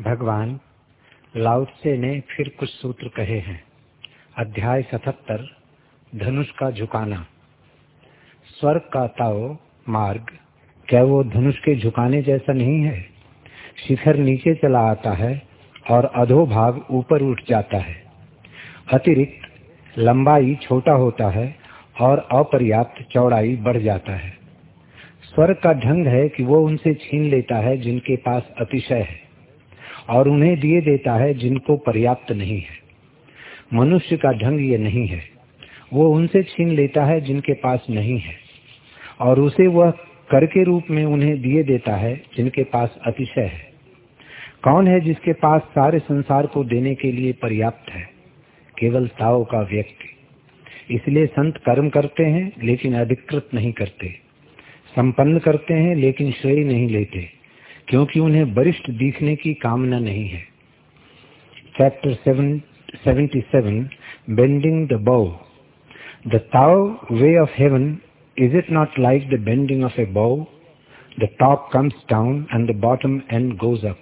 भगवान लाउत्से ने फिर कुछ सूत्र कहे हैं। अध्याय सतहत्तर, धनुष का झुकाना। स्वर्ग का ताओ मार्ग, क्या वो धनुष के झुकाने जैसा नहीं है? शिखर नीचे चला आता है और अधो भाग ऊपर उठ जाता है। अतिरिक्त लंबाई छोटा होता है और अपर्याप्त चौड़ाई बढ़ जाता है। स्वर्ग का ढंग है कि वो उनसे छीन लेता है जिनके पास अतिशय है। और उन्हें दिए देता है जिनको पर्याप्त नहीं है। मनुष्य का ढंग ये नहीं है। वो उनसे छीन लेता है जिनके पास नहीं है। और उसे वह कर के रूप में उन्हें दिए देता है जिनके पास अतिशय है। कौन है जिसके पास सारे संसार को देने के लिए पर्याप्त है? केवल ताओ का व्यक्ति। इसलिए संत कर्म करते हैं, लेकिन अधिकृत नहीं करते। संपन्न करते हैं, लेकिन श्रेय नहीं लेते। क्योंकि उन्हें वरिष्ठ दिखने की कामना नहीं है। Chapter seventy seven bending the bow the Tao way of heaven is it not like the bending of a bow the top comes down and the bottom end goes up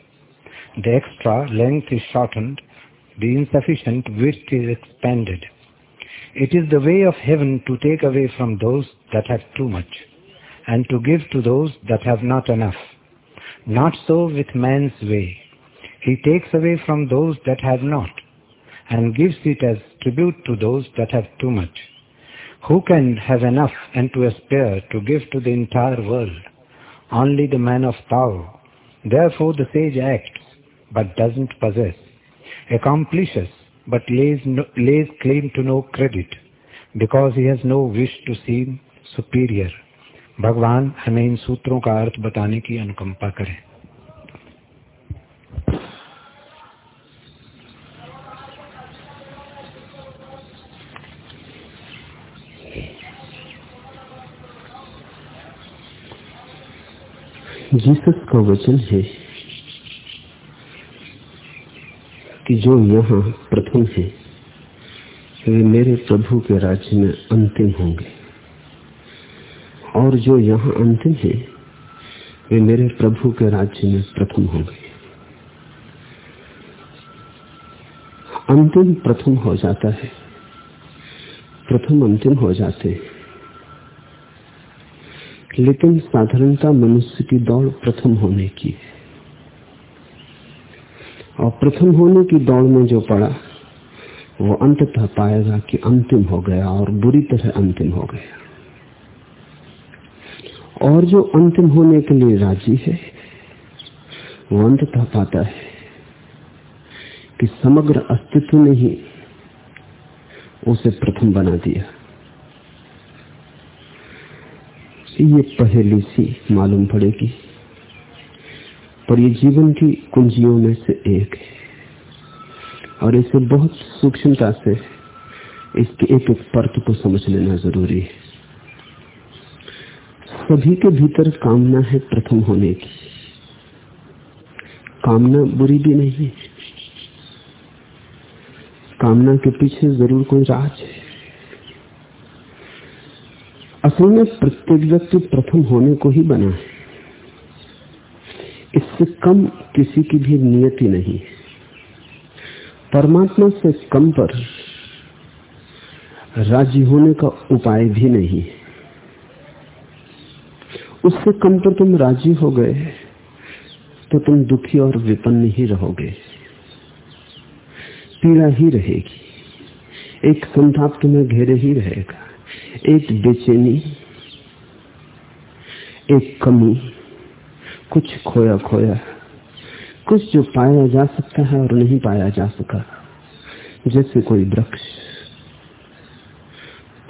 the extra length is shortened the insufficient width is expanded it is the way of heaven to take away from those that have too much and to give to those that have not enough Not so with man's way. He takes away from those that have not, and gives it as tribute to those that have too much. Who can have enough and to spare to give to the entire world? Only the man of Tao. Therefore the sage acts, but doesn't possess, accomplishes, but lays, no, lays claim to no credit, because he has no wish to seem superior. भगवान हमें इन सूत्रों का अर्थ बताने की अनुकंपा करें। Jesus का वचन है कि जो यहाँ प्रथम है, वे मेरे प्रभु के राज्य में अंतिम होंगे। और जो यहाँ अंतिम है, वे मेरे प्रभु के राज्य में प्रथम हो गए। अंतिम प्रथम हो जाता है। प्रथम अंतिम हो जाते हैं। लेकिन साधारणता मनुष्य की दौड़ प्रथम होने की है। और प्रथम होने की दौड़ में जो पड़ा, वो अंततः पाएगा कि अंतिम हो गया और बुरी तरह अंतिम हो गया। और जो अंतिम होने के लिए राज़ी है, वो अंततः पाता है कि समग्र अस्तित्व ने ही उसे प्रथम बना दिया। ये पहली सी मालूम पड़ेगी, पर ये जीवन की कुंजियों में से एक है, और इसे बहुत सूक्ष्मता से इसके एक एक पर्त को समझ लेना ज़रूरी है। सभी के भीतर कामना है प्रथम होने की। कामना बुरी भी नहीं है। कामना के पीछे ज़रूर कोई राज है। असल में प्रत्येक व्यक्ति प्रथम होने को ही बना है। इससे कम किसी की भी नियति नहीं परमात्मा से कम पर राज़ी होने का उपाय भी नहीं है। उससे कम पर तुम राज़ी हो गए तो तुम दुखी और विपन्न ही रहोगे। पीड़ा ही रहेगी। एक संताप तुम्हें घेरे ही रहेगा। एक बेचैनी, एक कमी, कुछ खोया खोया कुछ जो पाया जा सकता है और नहीं पाया जा सका। जैसे कोई वृक्ष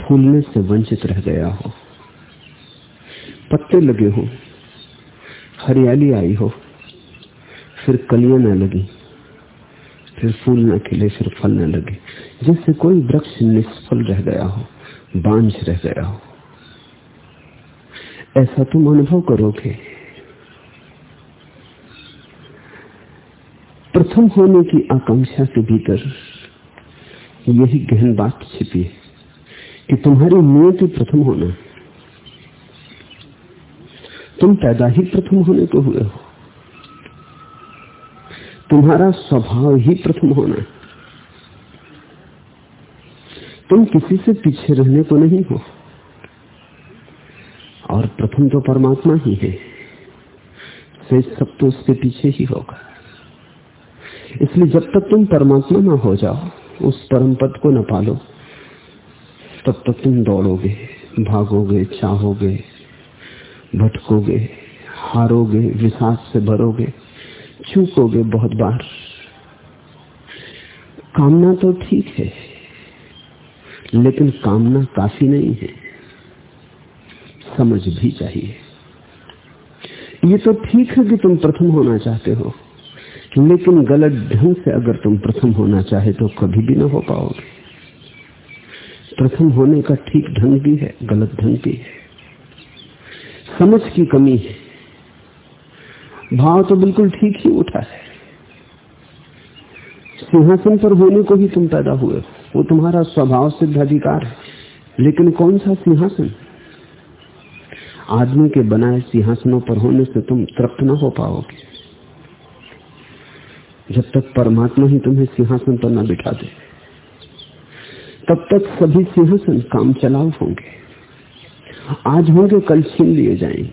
फूलने से वंचित रह गया हो। पत्ते लगे हो। हरियाली आई हो। फिर कलियाँ न लगी। फिर फूल न खिले, फिर फल न लगे। जैसे कोई वृक्ष निष्फल रह गया हो, बांझ रह गया हो। ऐसा तुम अनुभव करोगे। प्रथम होने की आकांक्षा के भीतर यही गहन बात छिपी है कि तुम्हारी नियति प्रथम होना है तुम पैदा ही प्रथम होने को हुए हो। तुम्हारा स्वभाव ही प्रथम होना है। तुम किसी से पीछे रहने को नहीं हो। और प्रथम तो परमात्मा ही है। से सब तो उसके पीछे ही होगा। इसलिए जब तक तुम परमात्मा ना हो जाओ, उस परम पद को न पालो, तब तक तुम दौड़ोगे, भागोगे, चाहोगे भटकोगे, हारोगे, विश्वास से भरोगे, चूकोगे बहुत बार। कामना तो ठीक है, लेकिन कामना काफ़ी नहीं है। समझ भी चाहिए। ये तो ठीक है कि तुम प्रथम होना चाहते हो, लेकिन गलत ढंग से अगर तुम प्रथम होना चाहे तो कभी भी ना हो पाओगे। प्रथम होने का ठीक ढंग भी है, गलत ढंग भी है। समझ की कमी है। भाव तो बिल्कुल ठीक ही उठा है। सिंहासन पर होने को ही तुम पैदा हुए वो तुम्हारा स्वभाव सिद्ध अधिकार है। लेकिन कौन सा सिंहासन? आदमी के बनाए सिंहासनों पर होने से तुम तृप्त न हो पाओगे। जब तक परमात्मा ही तुम्हें सिंहासन पर न बिठा दे, तब तक सभी सिंहासन काम चलाव होंगे। आज होंगे कल छीन लिए जाएँगे,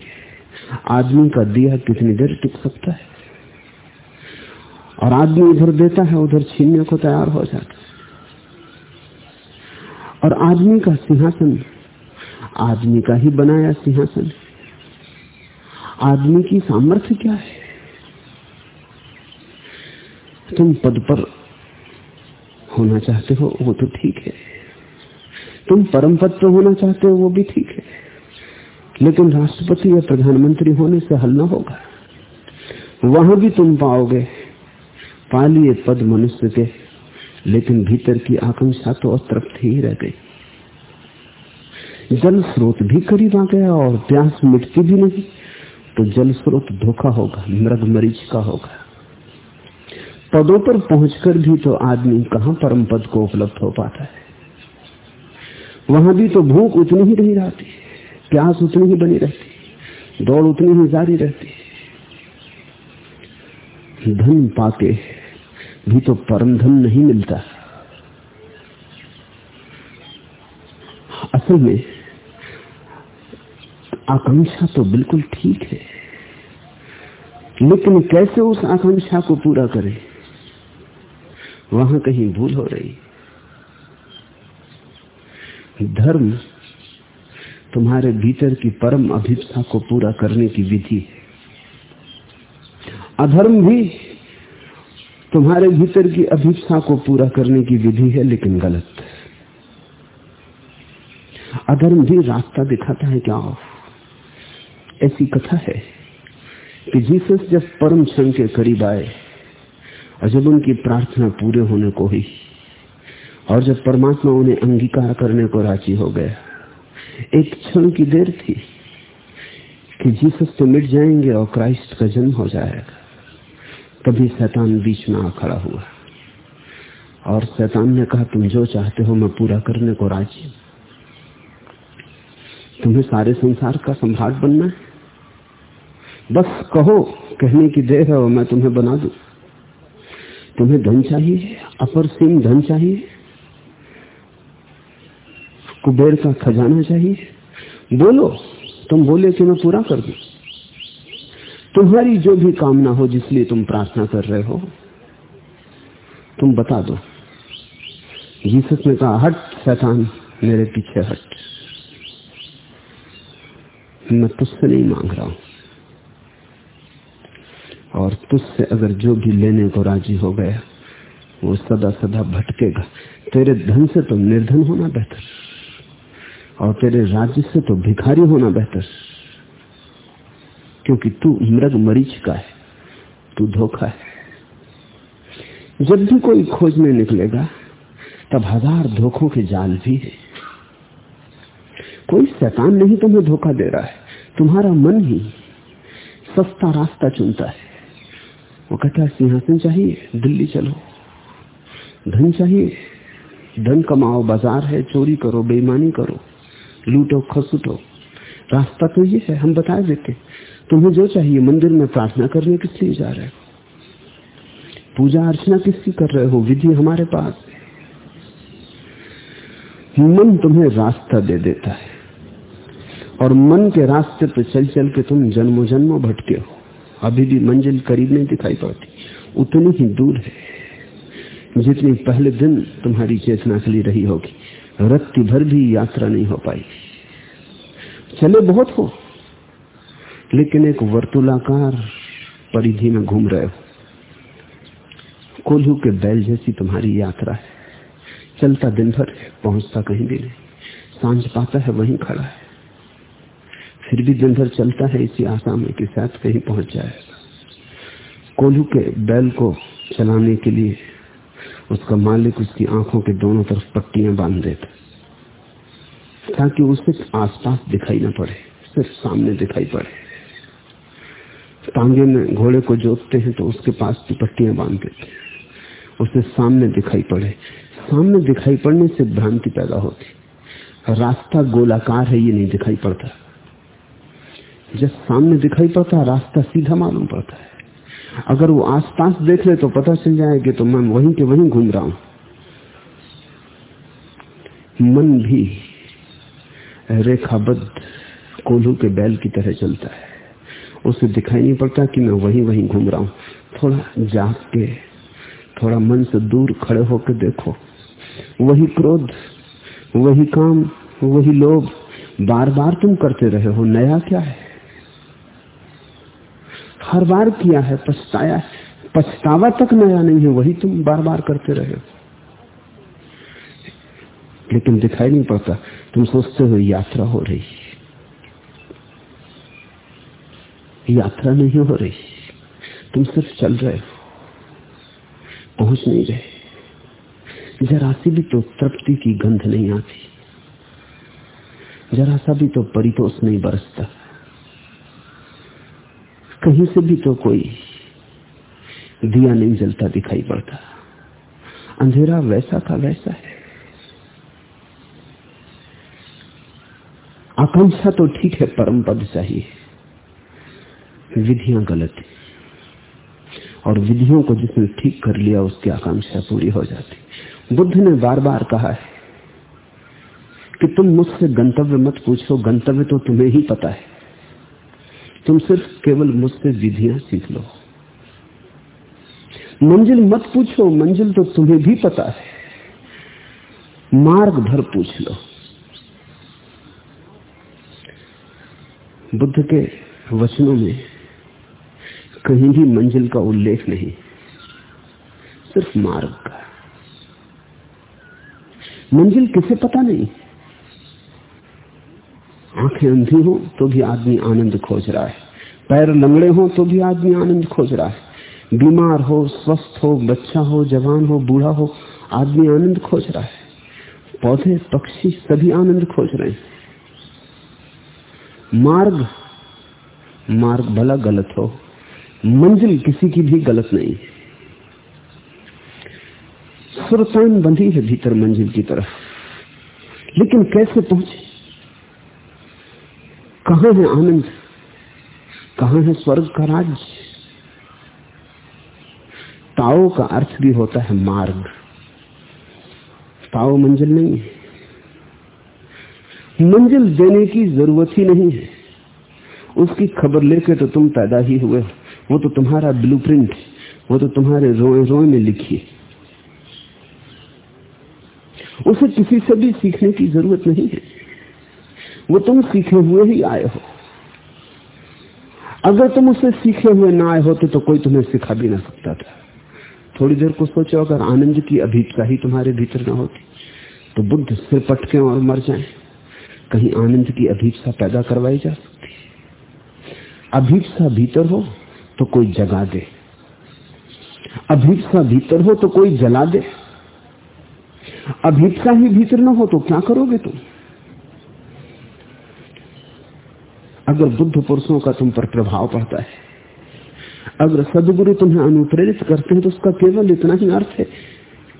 आदमी का दिया कितनी देर टिक सकता है? और आदमी इधर देता है, उधर छीनने को तैयार हो जाता है। और आदमी का सिंहासन, आदमी का ही बनाया सिंहासन। आदमी की सामर्थ्य क्या है? तुम पद पर होना चाहते हो, वो तो ठीक है। तुम परम पद पर होना चाहते हो, वो भी ठीक है। लेकिन राष्ट्रपति या प्रधानमंत्री होने से हल ना होगा। वहाँ भी तुम पाओगे, पालिए पद मनुष्य के, लेकिन भीतर की आकांक्षा तो अतृप्त ही रह गई। जल स्रोत भी करीब आ गया और प्यास मिटती भी नहीं तो जल स्रोत धोखा होगा, मृग मरीच का होगा। पदों पर पहुंचकर भी तो आदमी कहाँ परम पद को उपलब्ध हो पाता है? वहाँ भी तो भूख उतनी ही नहीं रहती प्यास उतनी ही बनी रहती दौड़ उतनी ही जारी रहती धन पाके भी तो परम धन नहीं मिलता। असल में आकांक्षा तो बिल्कुल ठीक है, लेकिन कैसे उस आकांक्षा को पूरा करें? वहाँ कहीं भूल हो रही। धर्म तुम्हारे भीतर की परम अभिप्सा को पूरा करने की विधि है। अधर्म भी तुम्हारे भीतर की अभिप्सा को पूरा करने की विधि है, लेकिन गलत अधर्म भी रास्ता दिखाता है क्या ऐसी कथा है कि जीसस जब परम क्षण के करीब आए और जब उनकी प्रार्थना पूरे होने को हुई और जब परमात्मा उन्हें अंगीकार करने को राज़ी हो गया एक क्षण की देर थी कि जीसस तो मिट जाएँगे और क्राइस्ट का जन्म हो जाएगा। तभी शैतान बीच में आ खड़ा हुआ। और शैतान ने कहा, तुम जो चाहते हो मैं पूरा करने को राज़ी तुम्हें सारे संसार का सम्राट बनना है। बस कहो, कहने की देर है और मैं तुम्हें बना दू। तुम्हें धन चाहिए, अपर सिंह धन चाहिए कुबेर का खजाना चाहिए। बोलो, तुम बोले कि मैं पूरा कर दू। तुम्हारी जो भी कामना हो, जिसलिए तुम प्रार्थना कर रहे हो, तुम बता दो। जीसस ने कहा, हट, शैतान, मेरे पीछे हट। मैं तुझसे नहीं मांग रहा हूँ। और तुझसे अगर जो भी लेने को राज़ी हो गया, वो सदा सदा भटकेगा। तेरे धन से तो निर्धन होना बेहतर। और तेरे राज्य से तो भिखारी होना बेहतर। क्योंकि तू मृग मरीच का है, तू धोखा है। जब भी कोई खोजने निकलेगा, तब हज़ार धोखों के जाल भी है। कोई शैतान नहीं तुम्हें धोखा दे रहा है, तुम्हारा मन ही सस्ता रास्ता चुनता है। वो कहता है, सिंहासन चाहिए, दिल्ली चलो। धन चाहिए, धन कमाओ, बाज़ार है, चोरी करो, बेईमानी करो। लूटो, खसुटो। रास्ता तो ये है, हम बता देते तुम्हें जो चाहिए, मंदिर में प्रार्थना करने किस लिए जा रहे हो। पूजा अर्चना किसकी कर रहे हो? विधि हमारे पास मन तुम्हें रास्ता दे देता है। और मन के रास्ते पे चल चल के तुम जन्मों जन्मों भटके हो। अभी भी मंजिल करीब नहीं दिखाई पड़ती। उतनी ही दूर है। जितनी पहले दिन तुम्हारी चेतना लिए रही होगी। रत्ती भर भी यात्रा नहीं हो पाई। चले बहुत हो, लेकिन एक वर्तुलाकार परिधि में घूम रहे हो। कोल्हू के बैल जैसी तुम्हारी यात्रा है। चलता दिन भर पहुँचता कहीं भी नहीं। साँझ पाता है, वहीं खड़ा है। फिर भी दिन भर चलता है, इसी आशा में कि शायद कहीं पहुँच जाएगा। कोल्हू के बैल को चलाने के लिए उसका मालिक उसकी आँखों के दोनों तरफ़ पट्टियाँ बाँध देता ताकि उसे आसपास दिखाई ना पड़े, सिर्फ़ सामने दिखाई पड़े। टांगे में घोड़े को जोतते हैं तो उसके पास भी पट्टियाँ बाँध देते हैं। उसे सामने दिखाई पड़े। सामने दिखाई पड़ने से भ्रांति पैदा होती। रास्ता गोलाकार है, ये नहीं दिखाई पड़ता। जब सामने दिखाई पड़ता, रास्ता सीधा मालूम पड़ता है। अगर वो आसपास देख ले तो पता चल जाए कि तो मैं वहीं के वहीं घूम रहा हूँ। मन भी रेखाबद्ध कोल्हू के बैल की तरह चलता है। उसे दिखाई नहीं पड़ता कि मैं वहीं वहीं घूम रहा हूँ। थोड़ा जाग के, थोड़ा मन से दूर खड़े होकर देखो। वही क्रोध, वही काम, वही लोभ बार बार तुम करते रहे हो। नया क्या है? हर बार किया है, पछताया है। पछतावा तक नया नहीं है, वही तुम बार बार करते रहे लेकिन दिखाई नहीं पड़ता, तुम सोचते हो यात्रा हो रही यात्रा नहीं हो रही, तुम सिर्फ़ चल रहे हो, पहुँच नहीं रहे। जरा सी भी तो तृप्ति की गंध नहीं आती। जरा सा भी तो परितोष नहीं बरसता। कहीं से भी तो कोई दिया नहीं जलता दिखाई पड़ता। अंधेरा वैसा था, वैसा है। आकांक्षा तो ठीक है, परम पद चाहिए। विधियाँ गलत है। और विधियों को जिसने ठीक कर लिया, उसकी आकांक्षा पूरी हो जाती। बुद्ध ने बार बार कहा है कि तुम मुझसे गंतव्य मत पूछो, गंतव्य तो तुम्हें ही पता है। तुम सिर्फ़ केवल मुझसे विधियाँ सीख लो। मंजिल मत पूछो, मंजिल तो तुम्हें भी पता है। मार्ग भर पूछ लो। बुद्ध के वचनों में कहीं भी मंजिल का उल्लेख नहीं, सिर्फ़ मार्ग का। मंजिल किसे पता नहीं? आँखें अंधी हो तो भी आदमी आनंद खोज रहा है। पैर लंगड़े हो तो भी आदमी आनंद खोज रहा है। बीमार हो, स्वस्थ हो, बच्चा हो, जवान हो, बूढ़ा हो, आदमी आनंद खोज रहा है। पौधे, पक्षी सभी आनंद खोज रहे हैं। मार्ग मार्ग भला गलत हो। मंजिल किसी की भी गलत नहीं सुरतान बंधी है भीतर मंजिल की तरफ़। लेकिन कैसे पहुँचे? कहा है आनंद? कहा है स्वर्ग का राज्य? ताओ का अर्थ भी होता है मार्ग। ताओ मंजिल नहीं है। मंजिल देने की ज़रूरत ही नहीं है। उसकी खबर लेके तो तुम पैदा ही हुए वो तो तुम्हारा ब्लूप्रिंट वो तो तुम्हारे रोए रोए में लिखी है। उसे किसी से भी सीखने की ज़रूरत नहीं है। वो तुम सीखे हुए ही आए हो। अगर तुम उसे सीखे हुए ना आए होते तो कोई तुम्हें सिखा भी ना सकता था। थोड़ी देर को सोचो, अगर आनंद की अभीपसा ही तुम्हारे भीतर ना होती तो बुद्ध सिर पटके और मर जाए। कहीं आनंद की अभीपसा पैदा करवाई जा सकती अभीपसा भीतर हो तो कोई जगा दे। अभीपसा भीतर हो तो कोई जला दे। अभीपसा ही भीतर ना हो तो क्या करोगे तुम? अगर बुद्ध पुरुषों का तुम पर प्रभाव पड़ता है, अगर सदगुरु तुम्हें अनुप्रेरित करते हैं तो उसका केवल इतना ही अर्थ है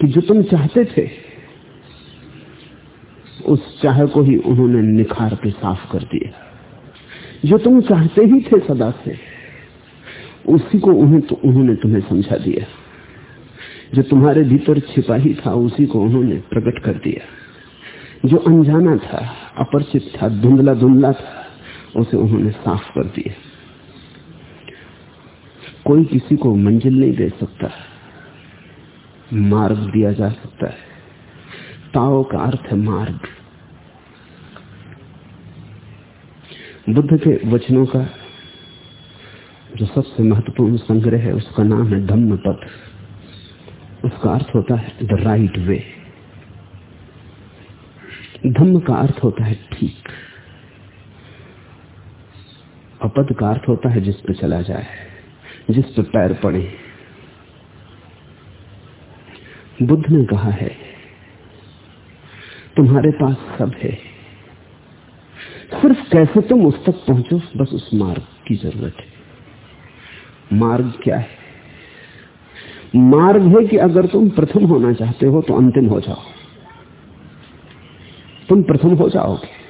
कि जो तुम चाहते थे, उस चाह को ही उन्होंने निखार के साफ़ कर दिया। जो तुम चाहते ही थे सदा से, उसी को उन्हें तो उन्होंने तुम्हें समझा दिया। जो तुम्हारे भीतर छिपा ही था, उसी को उन्होंने प्रकट कर दिया। जो अनजाना था, अपरिचित था धुंधला धुंधला था उसे उन्होंने साफ़ कर दिया कोई किसी को मंजिल नहीं दे सकता। मार्ग दिया जा सकता है। ताओ का अर्थ है मार्ग। बुद्ध के वचनों का जो सबसे महत्वपूर्ण संग्रह है, उसका नाम है धम्म पद उसका अर्थ होता है द राइट वे धम्म का अर्थ होता है ठीक। अपद का अर्थ होता है जिस पे चला जाए, जिस पे पैर पड़े। बुद्ध ने कहा है, तुम्हारे पास सब है। सिर्फ़ कैसे तुम उस तक पहुंचो, बस उस मार्ग की ज़रूरत है। मार्ग क्या है? मार्ग है कि अगर तुम प्रथम होना चाहते हो तो अंतिम हो जाओ। तुम प्रथम हो जाओगे।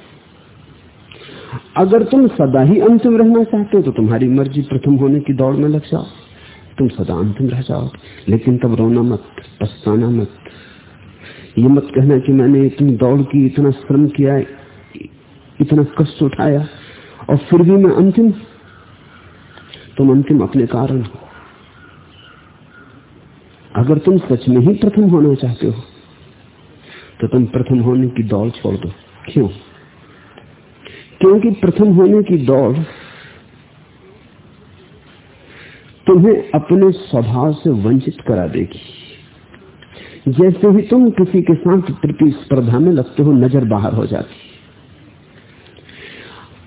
अगर तुम सदा ही अंतिम रहना चाहते हो तो तुम्हारी मर्ज़ी प्रथम होने की दौड़ में लग जाओ। तुम सदा अंतिम रह जाओ। लेकिन तब रोना मत, पछताना मत। ये मत कहना कि मैंने इतनी दौड़ की, इतना श्रम किया, इतना कष्ट उठाया, और फिर भी मैं अंतिम। तुम अंतिम अपने कारण हो। अगर तुम सच में ही प्रथम होना चाहते हो तो तुम प्रथम होने की दौड़ छोड़ दो। क्यों? क्योंकि प्रथम होने की दौड़ तुम्हें अपने स्वभाव से वंचित करा देगी। जैसे ही तुम किसी के साथ प्रतिस्पर्धा में लगते हो, नज़र बाहर हो जाती।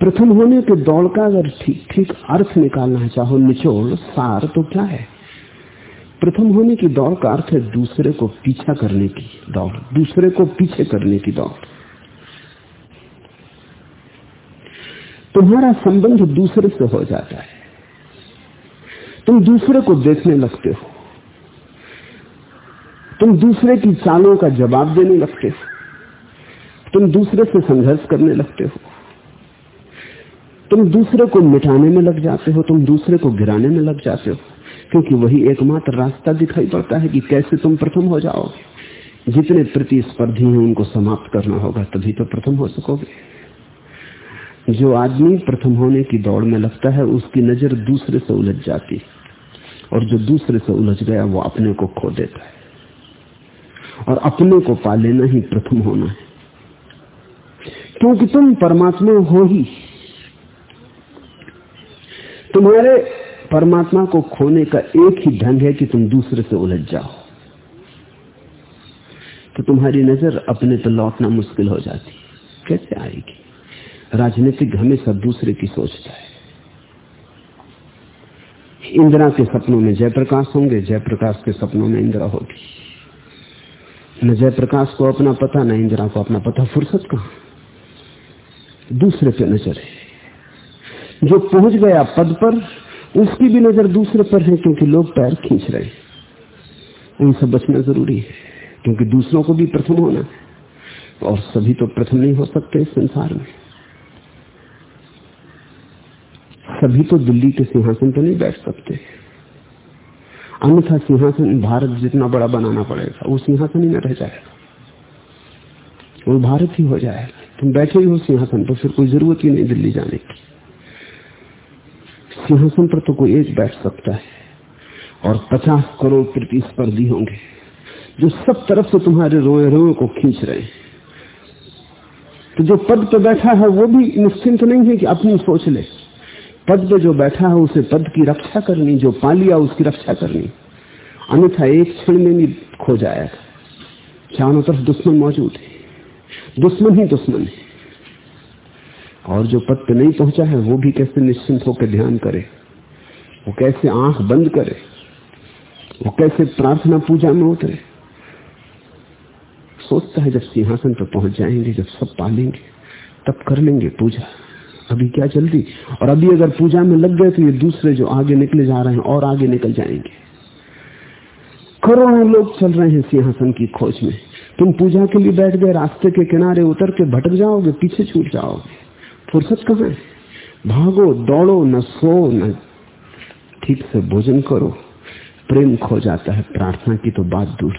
प्रथम होने के दौड़ का अगर ठीक ठीक अर्थ निकालना चाहो, निचोड़, सार तो क्या है? प्रथम होने की दौड़ का अर्थ है दूसरे को पीछा करने की दौड़, दूसरे को पीछे करने की दौड़। तुम्हारा संबंध दूसरे से हो जाता है। तुम दूसरे को देखने लगते हो। तुम दूसरे की चालों का जवाब देने लगते हो। तुम दूसरे से संघर्ष करने लगते हो। तुम दूसरे को मिटाने में लग जाते हो, तुम दूसरे को गिराने में लग जाते हो, क्योंकि वही एकमात्र रास्ता दिखाई पड़ता है कि कैसे तुम प्रथम हो जाओगे। जितने प्रतिस्पर्धी हैं उनको समाप्त करना होगा, तभी तो प्रथम हो सकोगे। जो आदमी प्रथम होने की दौड़ में लगता है, उसकी नज़र दूसरे से उलझ जाती और जो दूसरे से उलझ गया, वो अपने को खो देता है। और अपने को पा लेना ही प्रथम होना है। क्योंकि तुम परमात्मा हो ही। तुम्हारे परमात्मा को खोने का एक ही ढंग है कि तुम दूसरे से उलझ जाओ। तो तुम्हारी नज़र अपने पर लौटना मुश्किल हो जाती कैसे आएगी? राजनीतिक हमेशा दूसरे की सोचता है इंदिरा के सपनों में जयप्रकाश होंगे, जयप्रकाश के सपनों में इंदिरा होगी। न जयप्रकाश को अपना पता, न इंदिरा को अपना पता। फुर्सत कहा? दूसरे पे नज़र है। जो पहुँच गया पद पर, उसकी भी नज़र दूसरे पर है, क्योंकि लोग पैर खींच रहे हैं। उनसे बचना ज़रूरी है, क्योंकि दूसरों को भी प्रथम होना है। और सभी तो प्रथम नहीं हो सकते संसार में। सभी तो दिल्ली के सिंहासन पर नहीं बैठ सकते। अन्यथा सिंहासन भारत जितना बड़ा बनाना पड़ेगा, वो सिंहासन ही न रह जाएगा। वो भारत ही हो जाएगा। तुम बैठे ही हो सिंहासन पर, फिर कोई ज़रूरत ही नहीं दिल्ली जाने की। सिंहासन पर तो कोई एक बैठ सकता है, और पचास करोड़ प्रतिस्पर्धी होंगे, जो सब तरफ़ से तुम्हारे रोए रोए को खींच रहे हैं। तो जो पद पर बैठा है, वो भी निश्चिंत नहीं है कि अपनी सोच ले। पद पे जो बैठा है, उसे पद की रक्षा करनी, जो पा लिया, उसकी रक्षा करनी। अन्यथा एक क्षण में भी खो जाएगा चारों तरफ़ दुश्मन मौजूद है। दुश्मन ही दुश्मन है। और जो पद पे नहीं पहुँचा है, वो भी कैसे निश्चिंत होकर ध्यान करे? वो कैसे आँख बंद करे? वो कैसे प्रार्थना पूजा में उतरे? सोचता है जब सिंहासन पर पहुँच जाएँगे, जब सब पालेंगे, तब कर लेंगे पूजा। अभी क्या जल्दी और अभी अगर पूजा में लग गए तो ये दूसरे जो आगे निकले जा रहे हैं, और आगे निकल जाएँगे। करोड़ों लोग चल रहे हैं सिंहासन की खोज में। तुम पूजा के लिए बैठ गए, रास्ते के किनारे उतर के भटक जाओगे, पीछे छूट जाओगे। फुर्सत कहा है? भागो, दौड़ो, न सो, न ठीक से भोजन करो। प्रेम खो जाता है, प्रार्थना की तो बात दूर।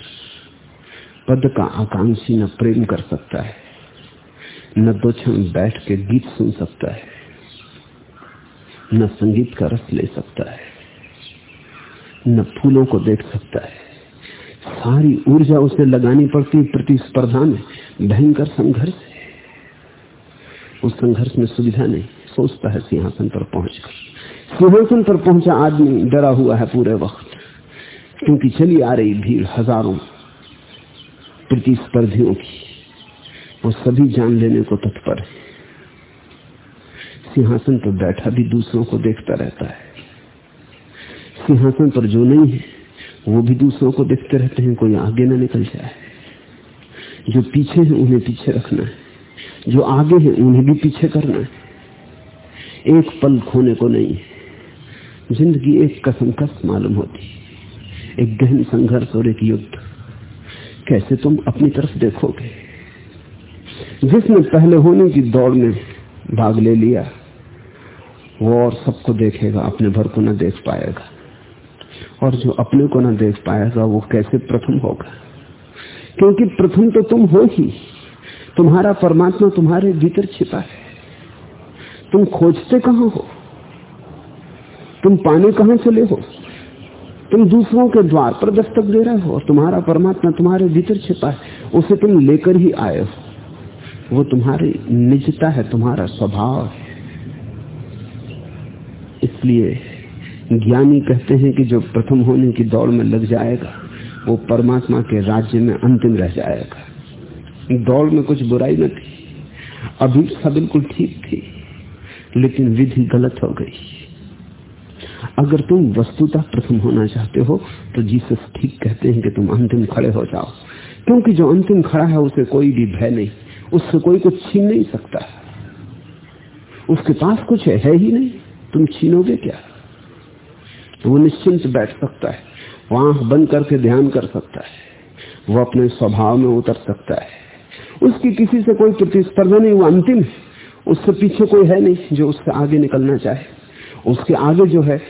पद का आकांक्षी न प्रेम कर सकता है। न दो क्षण बैठ के गीत सुन सकता है, न संगीत का रस ले सकता है, न फूलों को देख सकता है। सारी ऊर्जा उसे लगानी पड़ती प्रतिस्पर्धा में, भयंकर संघर्ष उस संघर्ष में सुविधा नहीं, सोचता है सिंहासन पर पहुंचकर। सिंहासन पर पहुँचा आदमी डरा हुआ है पूरे वक्त, क्योंकि चली आ रही भीड़ हज़ारों प्रतिस्पर्धियों की। वो सभी जान लेने को तत्पर है। सिंहासन पर बैठा भी दूसरों को देखता रहता है। सिंहासन पर जो नहीं है, वो भी दूसरों को देखते रहते हैं, कोई आगे ना निकल जाए। जो पीछे है, उन्हें पीछे रखना है। जो आगे है, उन्हें भी पीछे करना है। एक पल खोने को नहीं है। ज़िंदगी एक कसमकस मालूम होती एक गहन संघर्ष और एक युद्ध। कैसे तुम अपनी तरफ़ देखोगे? जिसने पहले होने की दौड़ में भाग ले लिया, वो और सबको देखेगा, अपने भर को न देख पाएगा। और जो अपने को न देख पाएगा, वो कैसे प्रथम होगा? क्योंकि प्रथम तो तुम हो ही। तुम्हारा परमात्मा तुम्हारे भीतर छिपा है। तुम खोजते कहाँ हो? तुम पाने कहाँ चले हो? तुम दूसरों के द्वार पर दस्तक दे रहे हो और तुम्हारा परमात्मा तुम्हारे भीतर छिपा है। उसे तुम लेकर ही आए हो। वो तुम्हारी निजता है, तुम्हारा स्वभाव है। इसलिए ज्ञानी कहते हैं कि जो प्रथम होने की दौड़ में लग जाएगा, वो परमात्मा के राज्य में अंतिम रह जाएगा। दौड़ में कुछ बुराई न थी, अभी सब बिल्कुल ठीक थी, लेकिन विधि गलत हो गई। अगर तुम वस्तुतः प्रथम होना चाहते हो तो जीसस ठीक कहते हैं कि तुम अंतिम खड़े हो जाओ, क्योंकि जो अंतिम खड़ा है, उसे कोई भी भय नहीं। उससे कोई कुछ छीन नहीं सकता। उसके पास कुछ है, है नहीं। तुम छीनोगे क्या? वो निश्चिंत बैठ सकता है। वो आँख बंद करके ध्यान कर सकता है। वो अपने स्वभाव में उतर सकता है। उसकी किसी से कोई प्रतिस्पर्धा नहीं वो अंतिम है। उससे पीछे कोई है नहीं जो उससे आगे निकलना चाहे। उसके आगे जो है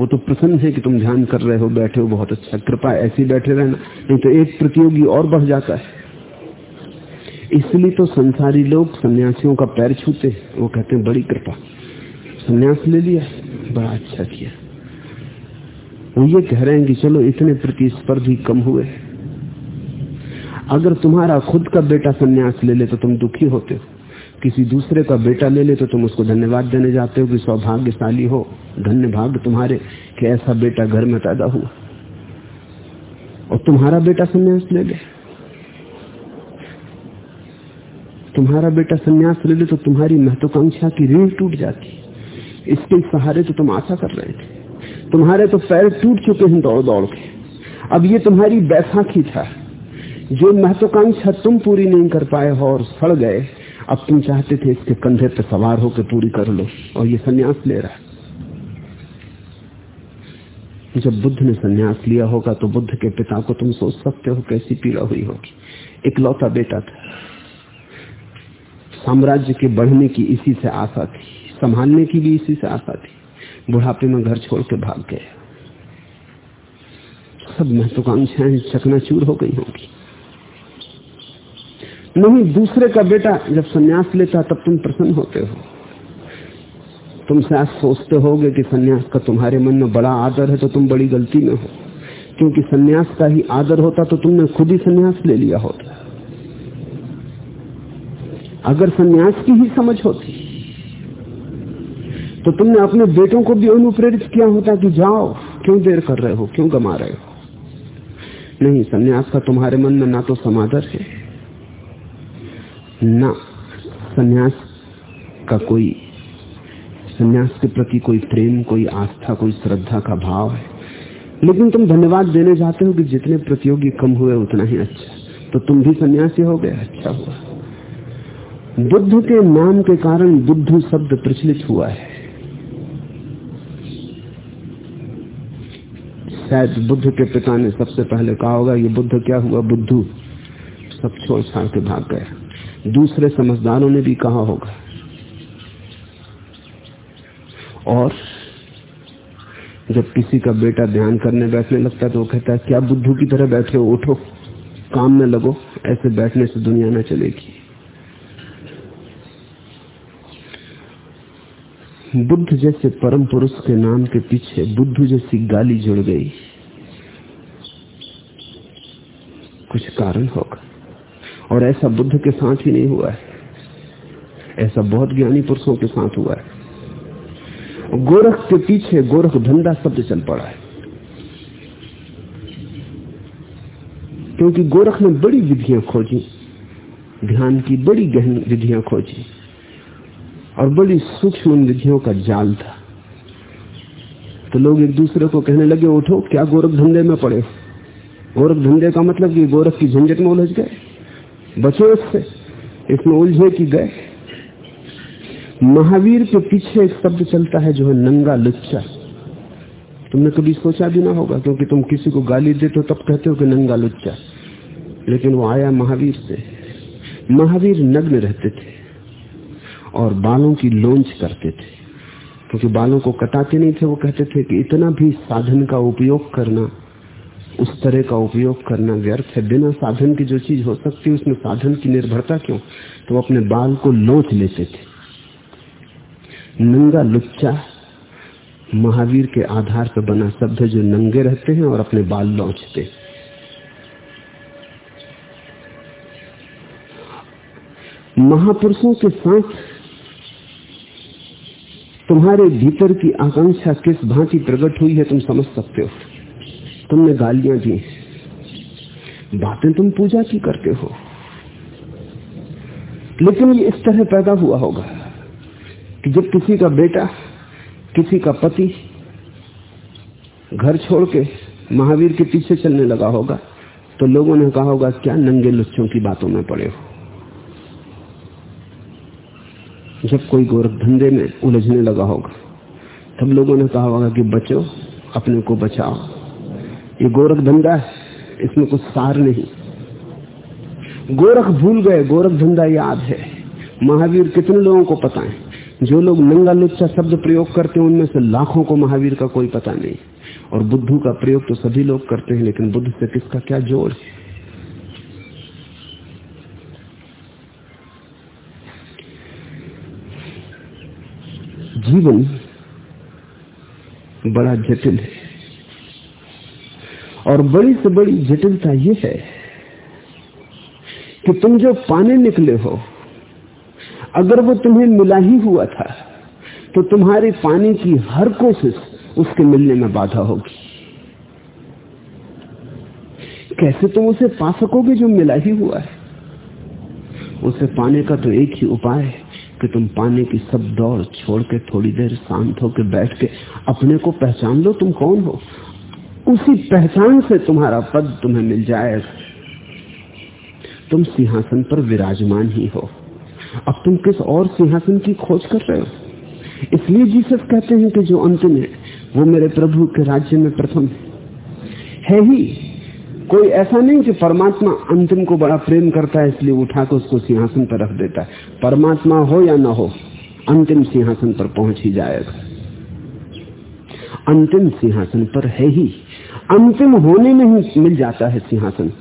वो तो प्रसन्न है कि तुम ध्यान कर रहे हो बैठे हो बहुत अच्छा। कृपा ऐसी बैठे रहना। नहीं तो एक प्रतियोगी और बढ़ जाता है। इसलिए तो संसारी लोग सन्यासियों का पैर छूते वो कहते हैं, बड़ी कृपा। संन्यास ले लिया बड़ा अच्छा किया। वो ये कह रहे हैं कि चलो, इतने प्रतिस्पर्धी कम हुए अगर तुम्हारा खुद का बेटा संन्यास ले ले तो तुम दुखी होते हो। किसी दूसरे का बेटा ले ले तो तुम उसको धन्यवाद देने जाते हो कि सौभाग्यशाली हो। धन्य भाग्य तुम्हारे कि ऐसा बेटा घर में पैदा हुआ। और तुम्हारा बेटा संन्यास ले ले। तुम्हारा बेटा संन्यास ले ले तो तुम्हारी महत्वाकांक्षा की रीढ़ टूट जाती इसके सहारे तो तुम आशा कर रहे थे। तुम्हारे तो पैर टूट चुके हैं दौड़ दौड़ के। अब ये तुम्हारी बैसाखी था। जो महत्वाकांक्षा तुम पूरी नहीं कर पाए हो और सड़ गए, अब तुम चाहते थे इसके कंधे पर सवार होकर पूरी कर लो और ये सन्यास ले रहा है। जब बुद्ध ने सन्यास लिया होगा तो बुद्ध के पिता को तुम सोच सकते हो कैसी पीड़ा हुई होगी। इकलौता बेटा था। साम्राज्य के बढ़ने की इसी से आशा थी, संभालने की भी इसी से आशा थी। बुढ़ापे में घर छोड़ के भाग गए सब महत्वाकांक्षाएँ चकनाचूर हो गई होंगी। नहीं, दूसरे का बेटा जब सन्यास लेता तब तुम प्रसन्न होते हो। तुम शायद सोचते होगे कि सन्यास का तुम्हारे मन में बड़ा आदर है तो तुम बड़ी गलती में हो। क्योंकि सन्यास का ही आदर होता तो तुमने खुद ही सन्यास ले लिया होता। अगर सन्यास की ही समझ होती तो तुमने अपने बेटों को भी अनुप्रेरित किया होता कि जाओ, क्यों देर कर रहे हो, क्यों गमा रहे हो? नहीं, सन्यास का तुम्हारे मन में ना तो समादर है, ना सन्यास का कोई, सन्यास के प्रति कोई प्रेम, कोई आस्था, कोई श्रद्धा का भाव है। लेकिन तुम धन्यवाद देने जाते हो कि जितने प्रतियोगी कम हुए उतना ही अच्छा। तो तुम भी सन्यासी हो गए अच्छा हुआ। बुद्ध के नाम के कारण बुद्ध शब्द प्रचलित हुआ है। शायद बुद्ध के पिता ने सबसे पहले कहा होगा, ये बुद्ध क्या हुआ, बुद्धू? सब छोड़ छाड़ के भाग गया। दूसरे समझदारों ने भी कहा होगा। और जब किसी का बेटा ध्यान करने बैठने लगता है तो वो कहता है, क्या बुद्धू की तरह बैठे हो? उठो, काम में लगो, ऐसे बैठने से दुनिया न चलेगी। बुद्ध जैसे परम पुरुष के नाम के पीछे बुद्ध जैसी गाली जुड़ गई। कुछ कारण होगा। और ऐसा बुद्ध के साथ ही नहीं हुआ है। ऐसा बहुत ज्ञानी पुरुषों के साथ हुआ है। गोरख के पीछे गोरख धंधा शब्द चल पड़ा है। क्योंकि गोरख ने बड़ी विधियाँ खोजी, ध्यान की बड़ी गहन विधियाँ खोजी। और बड़ी सूक्ष्म विधियों का जाल था। तो लोग एक दूसरे को कहने लगे, उठो, क्या गोरख धंधे में पड़े हो? गोरख धंधे का मतलब कि गोरख की झंझट में उलझ गए। बचो इससे, इसमें उलझे कि गए। महावीर के पीछे एक शब्द चलता है जो है, नंगा लुच्चा। तुमने कभी सोचा भी ना होगा, क्योंकि तुम किसी को गाली देते हो, तब कहते हो कि नंगा लुच्चा। लेकिन वो आया महावीर से। महावीर नग्न रहते थे। और बालों की लोंच करते थे। क्योंकि बालों को कटाते नहीं थे, वो कहते थे कि इतना भी साधन का उपयोग करना, उस तरह का उपयोग करना व्यर्थ है। बिना साधन की जो चीज़ हो सकती है, उसमें साधन की निर्भरता क्यों? तो अपने बाल को लोच लेते थे। नंगा लुच्चा महावीर के आधार पर बना शब्द जो नंगे रहते हैं और अपने बाल लौचते महापुरुषों के साथ तुम्हारे भीतर की आकांक्षा किस भांति प्रकट हुई है तुम समझ सकते हो। तुमने गालियाँ दी। बातें तुम पूजा की करते हो। लेकिन ये इस तरह पैदा हुआ होगा कि जब किसी का बेटा, किसी का पति घर छोड़ के महावीर के पीछे चलने लगा होगा तो लोगों ने कहा होगा, क्या नंगे लुच्चों की बातों में पड़े हो? जब कोई गोरख धंधे में उलझने लगा होगा, तब लोगों ने कहा होगा कि बचो, अपने को बचाओ। ये गोरख धंधा है, इसमें कुछ सार नहीं। गोरख भूल गए गोरख धंधा याद है। महावीर कितने लोगों को पता है? जो लोग नंगा लुच्चा शब्द प्रयोग करते हैं, उनमें से लाखों को महावीर का कोई पता नहीं। और बुद्धू का प्रयोग तो सभी लोग करते हैं, लेकिन बुद्ध से किसका क्या जोड़ है? जीवन बड़ा जटिल है। और बड़ी से बड़ी जटिलता यह है कि तुम जो पाने निकले हो, अगर वो तुम्हें मिला ही हुआ था तो तुम्हारी पाने की हर कोशिश उसके मिलने में बाधा होगी। कैसे तुम उसे पा सकोगे जो मिला ही हुआ है? उसे पाने का तो एक ही उपाय है। कि तुम पाने की सब दौड़ छोड़ के थोड़ी देर शांत होकर बैठ के अपने को पहचान लो तुम कौन हो। उसी पहचान से तुम्हारा पद तुम्हें मिल जाएगा तुम सिंहासन पर विराजमान ही हो। अब तुम किस और सिंहासन की खोज कर रहे हो? इसलिए जीसस कहते हैं कि जो अंतिम है, वो मेरे प्रभु के राज्य में प्रथम है ही कोई ऐसा नहीं कि परमात्मा अंतिम को बड़ा प्रेम करता है, इसलिए उठा के उसको सिंहासन पर रख देता है। परमात्मा हो या ना हो, अंतिम सिंहासन पर पहुँच ही जाएगा। अंतिम सिंहासन पर है ही। अंतिम होने में ही मिल जाता है सिंहासन।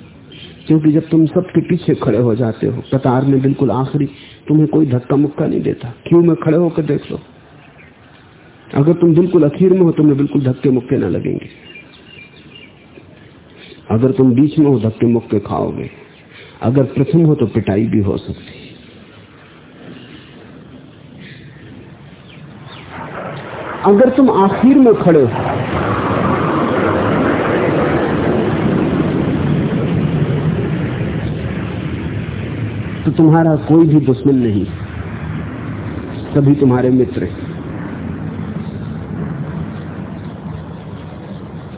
क्योंकि जब तुम सबके पीछे खड़े हो जाते हो, कतार में बिल्कुल आखिरी, तुम्हें कोई धक्का मुक्का नहीं देता। क्यों में खड़े होकर देख लो? अगर तुम बिल्कुल अखीर में हो, तुम्हें बिल्कुल धक्के मुक्के ना लगेंगे। अगर तुम बीच में हो, धक्के मुक्के खाओगे। अगर प्रथम हो तो पिटाई भी हो सकती। अगर तुम आखिर में खड़े हो तो तुम्हारा कोई भी दुश्मन नहीं। सभी तुम्हारे मित्र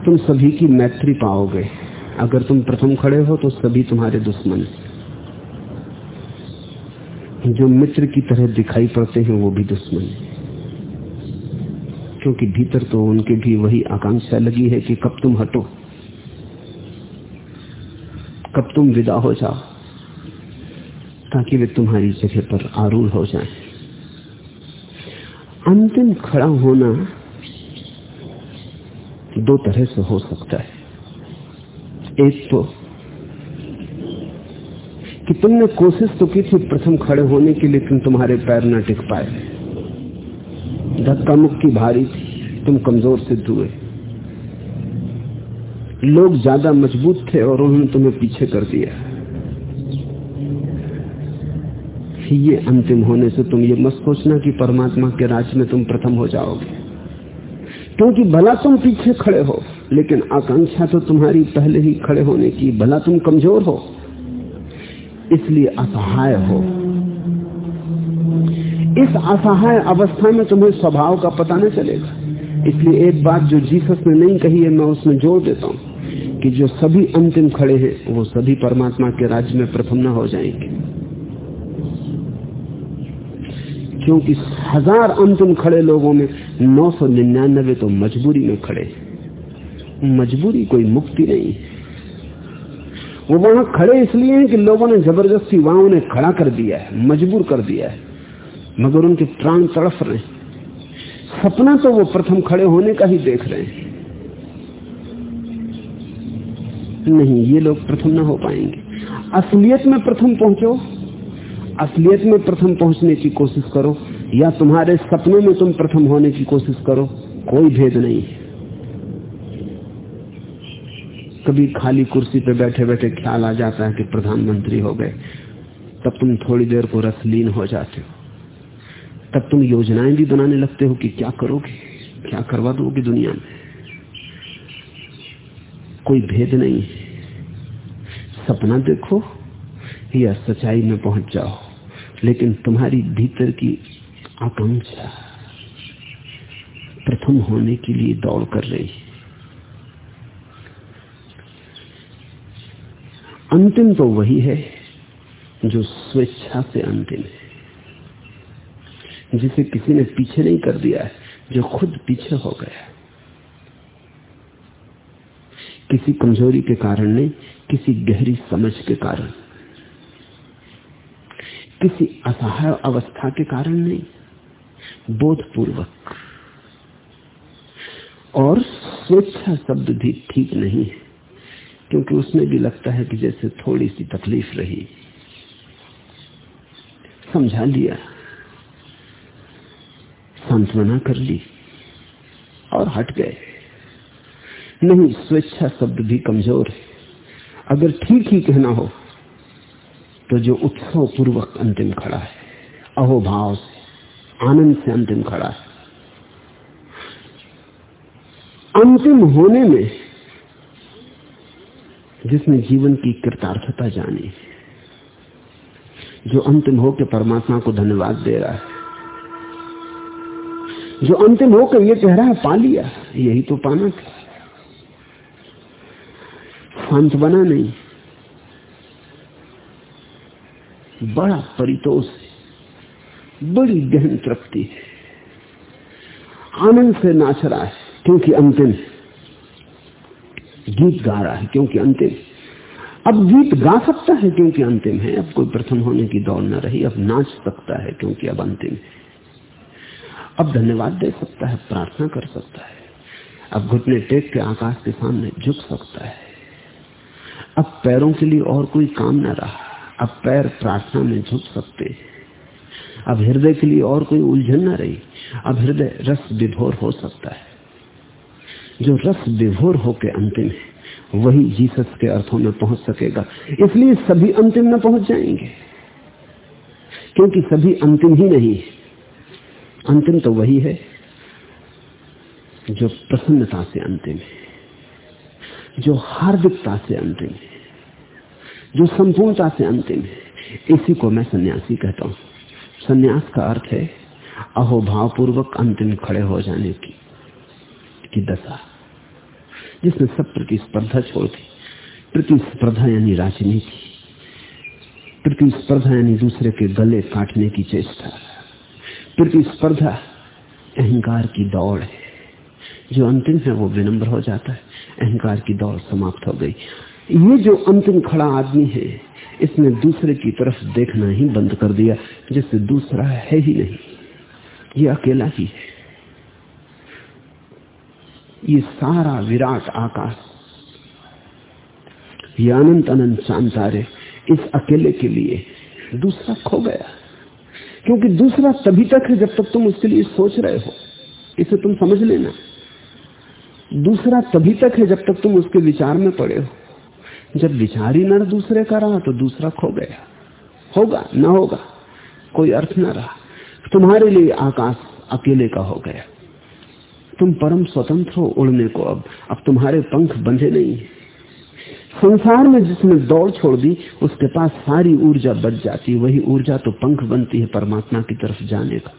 तुम सभी की मैत्री पाओगे। अगर तुम प्रथम खड़े हो तो सभी तुम्हारे दुश्मन जो मित्र की तरह दिखाई पड़ते हैं, वो भी दुश्मन क्योंकि भीतर तो उनके भी वही आकांक्षा लगी है कि कब तुम हटो, कब तुम विदा हो जाओ, ताकि वे तुम्हारी जगह पर आरूढ़ हो जाएँ। अंतिम खड़ा होना दो तरह से हो सकता है। एक तो कि तुमने कोशिश तो की थी प्रथम खड़े होने की, लेकिन तुम्हारे पैर न टिक पाए। धक्का मुक्की भारी थी, तुम कमज़ोर सिद्ध हुए। लोग ज़्यादा मज़बूत थे और उन्होंने तुम्हें पीछे कर दिया। ये अंतिम होने से तुम ये मत सोचना कि परमात्मा के राज में तुम प्रथम हो जाओगे, क्योंकि भला तुम पीछे खड़े हो। लेकिन आकांक्षा तो तुम्हारी पहले ही खड़े होने की, भला तुम कमज़ोर हो। इसलिए असहाय हो। इस असहाय अवस्था में तुम्हें स्वभाव का पता नहीं चलेगा। इसलिए एक बात जो जीसस ने नहीं कही है, मैं उसमें जोड़ देता हूँ कि जो सभी अंतिम खड़े हैं, वो सभी परमात्मा के राज्य में प्रथम न हो जाएँगे। क्योंकि हज़ार अंतिम खड़े लोगों में नौ सौ निन्यानबे तो मजबूरी में खड़े मजबूरी, कोई मुक्ति नहीं। वो वहाँ खड़े इसलिए हैं कि लोगों ने ज़बरदस्ती वहाँ उन्हें खड़ा कर दिया है, मजबूर कर दिया है। मगर उनके प्राण तड़फ रहे सपना तो वो प्रथम खड़े होने का ही देख रहे हैं। नहीं, ये लोग प्रथम ना हो पाएँगे। असलियत में प्रथम पहुंचो। असलियत में प्रथम पहुँचने की कोशिश करो। या तुम्हारे सपने में तुम प्रथम होने की कोशिश करो। कोई भेद नहीं है। कभी खाली कुर्सी पे बैठे बैठे ख्याल आ जाता है कि प्रधानमंत्री हो गए। तब तुम थोड़ी देर को रसलीन हो जाते हो। तब तुम योजनाएँ भी बनाने लगते हो कि क्या करोगे? क्या करवा दोगे दुनिया में? कोई भेद नहीं सपना देखो या सच्चाई में पहुँच जाओ, लेकिन तुम्हारी भीतर की आकांक्षा प्रथम होने के लिए दौड़ कर रही अंतिम तो वही है जो स्वेच्छा से अंतिम है। जिसे किसी ने पीछे नहीं कर दिया है, जो खुद पीछे हो गया किसी कमज़ोरी के कारण नहीं, किसी गहरी समझ के कारण। किसी असहाय अवस्था के कारण नहीं, बोधपूर्वक। और स्वेच्छा शब्द भी ठीक नहीं है। क्योंकि उसमें भी लगता है कि जैसे थोड़ी सी तकलीफ़ रही। समझा लिया। सांत्वना कर ली और हट गए। नहीं, स्वेच्छा शब्द भी कमज़ोर है। अगर ठीक ही कहना हो तो जो उत्सव पूर्वक अंतिम खड़ा है, अहोभाव से, आनंद से अंतिम खड़ा है। अंतिम होने में जिसने जीवन की कृतार्थता जानी, जो अंतिम होकर परमात्मा को धन्यवाद दे रहा है। जो अंतिम होकर ये कह रहा है, पा लिया। यही तो पाना था। शांत बना नहीं। बड़ा परितोष बड़ी गहन तृप्ति है। आनंद से नाच रहा है, क्योंकि अंतिम गीत गा रहा है क्योंकि अंतिम। अब गीत गा सकता है क्योंकि अंतिम है। अब कोई प्रथम होने की दौड़ न रही। अब नाच सकता है क्योंकि अब अंतिम है। अब धन्यवाद दे सकता है, प्रार्थना कर सकता है। अब घुटने टेक के आकाश के सामने झुक सकता है। अब पैरों के लिए और कोई काम न रहा। अब पैर प्रार्थना में झुक सकते अब हृदय के लिए और कोई उलझन न रही। अब हृदय रस विभोर हो सकता है। जो रस विभोर होके अंतिम है, वही जीसस के अर्थों में पहुँच सकेगा। इसलिए सभी अंतिम न पहुँच जाएँगे। क्योंकि सभी अंतिम ही नहीं अंतिम तो वही है जो प्रसन्नता से अंतिम है, जो हार्दिकता से अंतिम है, जो संपूर्णता से अंतिम है। इसी को मैं सन्यासी कहता हूँ। सन्यास का अर्थ है अहोभाव पूर्वक अंतिम खड़े हो जाने की की दशा। जिसने सब प्रतिस्पर्धा छोड़ दी। प्रतिस्पर्धा यानी राजनीति। प्रतिस्पर्धा यानी दूसरे के गले काटने की चेष्टा। प्रतिस्पर्धा अहंकार की दौड़ है। जो अंतिम है, वो विनम्र हो जाता है। अहंकार की दौड़ समाप्त हो गई। ये जो अंतिम खड़ा आदमी है, इसने दूसरे की तरफ़ देखना ही बंद कर दिया, जिससे दूसरा है ही नहीं। ये अकेला ही है। ये सारा विराट आकाश। ये अनंत अनंत चांतारे इस अकेले के लिए दूसरा खो गया। क्योंकि दूसरा तभी तक है जब तक तुम उसके लिए सोच रहे हो। इसे तुम समझ लेना। दूसरा तभी तक है जब तक तुम उसके विचार में पड़े हो। जब विचार ही न दूसरे का रहा तो दूसरा खो गया। होगा, ना होगा, कोई अर्थ ना रहा। तुम्हारे लिए आकाश अकेले का हो गया। तुम परम स्वतंत्र हो उड़ने को अब। अब तुम्हारे पंख बंधे नहीं। संसार में जिसने दौड़ छोड़ दी, उसके पास सारी ऊर्जा बच जाती वही ऊर्जा तो पंख बनती है परमात्मा की तरफ़ जाने का।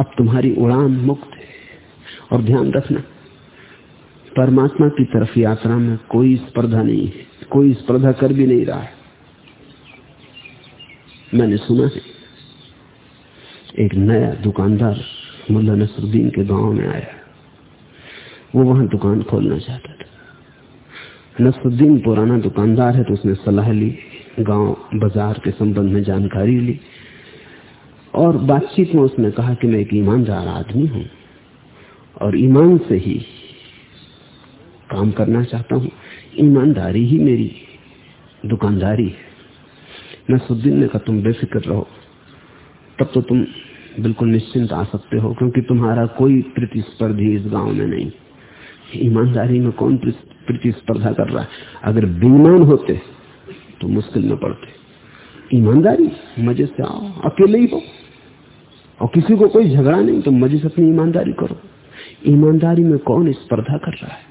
अब तुम्हारी उड़ान मुक्त है। और ध्यान रखना, परमात्मा की तरफ़ यात्रा में कोई स्पर्धा नहीं है। कोई स्पर्धा कर भी नहीं रहा है। मैंने सुना है, एक नया दुकानदार मुल्ला नसरुद्दीन के गाँव में आया। वो वहाँ दुकान खोलना चाहता था। नसरुद्दीन पुराना दुकानदार है तो उसने सलाह ली, गाँव, बाज़ार के संबंध में जानकारी ली और बातचीत में उसने कहा कि मैं एक ईमानदार आदमी हूँ और ईमान से ही काम करना चाहता हूँ। ईमानदारी ही मेरी दुकानदारी है। नसरुद्दीन ने कहा, तुम बेफिक्र रहो, तब तो तुम बिल्कुल निश्चिंत आ सकते हो, क्योंकि तुम्हारा कोई प्रतिस्पर्धी इस गाँव में नहीं। ईमानदारी में कौन प्रतिस्पर्धा कर रहा है? अगर बेईमान होते तो मुश्किल में पड़ते। ईमानदारी, मज़े से आओ अकेले ही हो। और किसी को कोई झगड़ा नहीं तो मज़े से अपनी ईमानदारी करो। ईमानदारी में कौन स्पर्धा कर रहा है?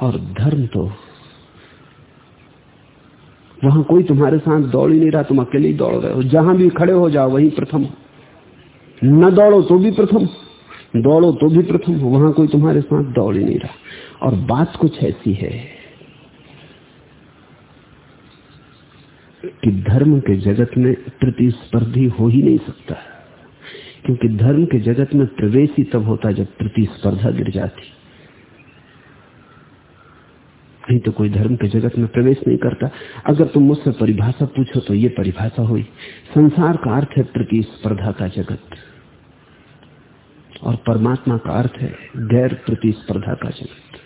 और धर्म तो वहाँ कोई तुम्हारे साथ दौड़ ही नहीं रहा, तुम अकेले ही दौड़ रहे हो। जहाँ भी खड़े हो जाओ, वहीं प्रथम न दौड़ो तो भी प्रथम दौड़ो तो भी प्रथम हो, वहाँ कोई तुम्हारे साथ दौड़ ही नहीं रहा। और बात कुछ ऐसी है कि धर्म के जगत में प्रतिस्पर्धी हो ही नहीं सकता। क्योंकि धर्म के जगत में प्रवेश ही तब होता जब प्रतिस्पर्धा गिर जाती। नहीं तो कोई धर्म के जगत में प्रवेश नहीं करता। अगर तुम मुझसे परिभाषा पूछो तो ये परिभाषा हुई, संसार का अर्थ है प्रतिस्पर्धा का जगत। और परमात्मा का अर्थ है गैर प्रतिस्पर्धा का जगत।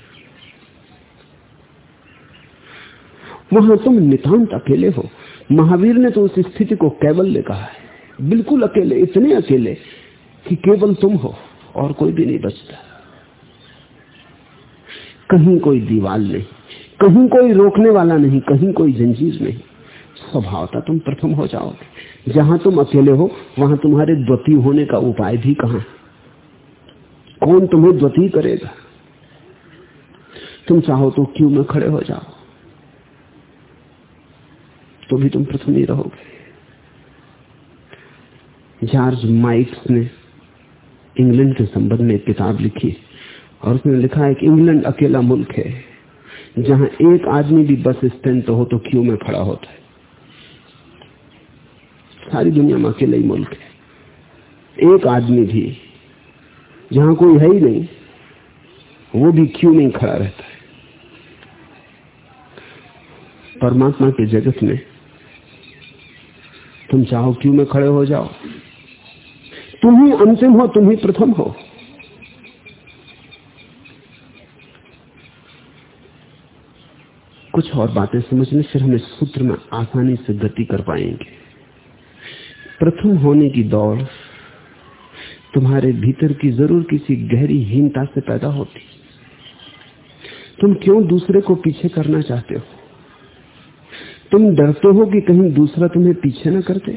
वहाँ तुम नितांत अकेले हो। महावीर ने तो उस स्थिति को कैवल्य कहा है। बिल्कुल अकेले, इतने अकेले कि केवल तुम हो और कोई भी नहीं बचता। कहीं कोई दीवार नहीं, कहीं कोई रोकने वाला नहीं, कहीं कोई जंजीर नहीं। स्वभावता तुम प्रथम हो जाओगे। जहाँ तुम अकेले हो, वहाँ तुम्हारे द्वती होने का उपाय भी कहा? कौन तुम्हें द्वती करेगा? तुम चाहो तो क्यों में खड़े हो जाओ? तो भी तुम प्रथम ही रहोगे। जॉर्ज माइक्स ने इंग्लैंड के संबंध में एक किताब लिखी और उसने लिखा है कि इंग्लैंड अकेला मुल्क है, जहाँ एक आदमी भी बस स्टैंड तो हो तो क्यू में खड़ा होता है? सारी दुनिया में अकेला ही मुल्क है। एक आदमी भी जहाँ कोई है ही नहीं, वो भी क्यों नहीं खड़ा रहता है? परमात्मा के जगत में तुम चाहो क्यों में खड़े हो जाओ तुम ही अंतिम हो, तुम ही प्रथम हो। कुछ और बातें समझने, फिर हम इस सूत्र में आसानी से गति कर पाएँगे। प्रथम होने की दौड़ तुम्हारे भीतर की ज़रूर किसी गहरी हीनता से पैदा होती। तुम क्यों दूसरे को पीछे करना चाहते हो? तुम डरते हो कि कहीं दूसरा तुम्हें पीछे न कर दे?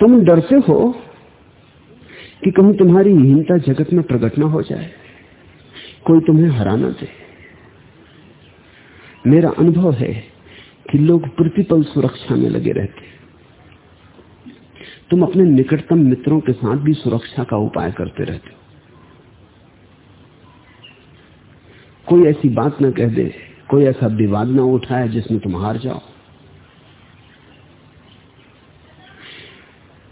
तुम डरते हो कि कहीं तुम्हारी हीनता जगत में प्रकट ना हो जाए, कोई तुम्हें हरा ना दे। मेरा अनुभव है कि लोग प्रतिपल सुरक्षा में लगे रहते तुम अपने निकटतम मित्रों के साथ भी सुरक्षा का उपाय करते रहते हो। कोई ऐसी बात ना कह दे, कोई ऐसा विवाद ना उठाए जिसमें तुम हार जाओ।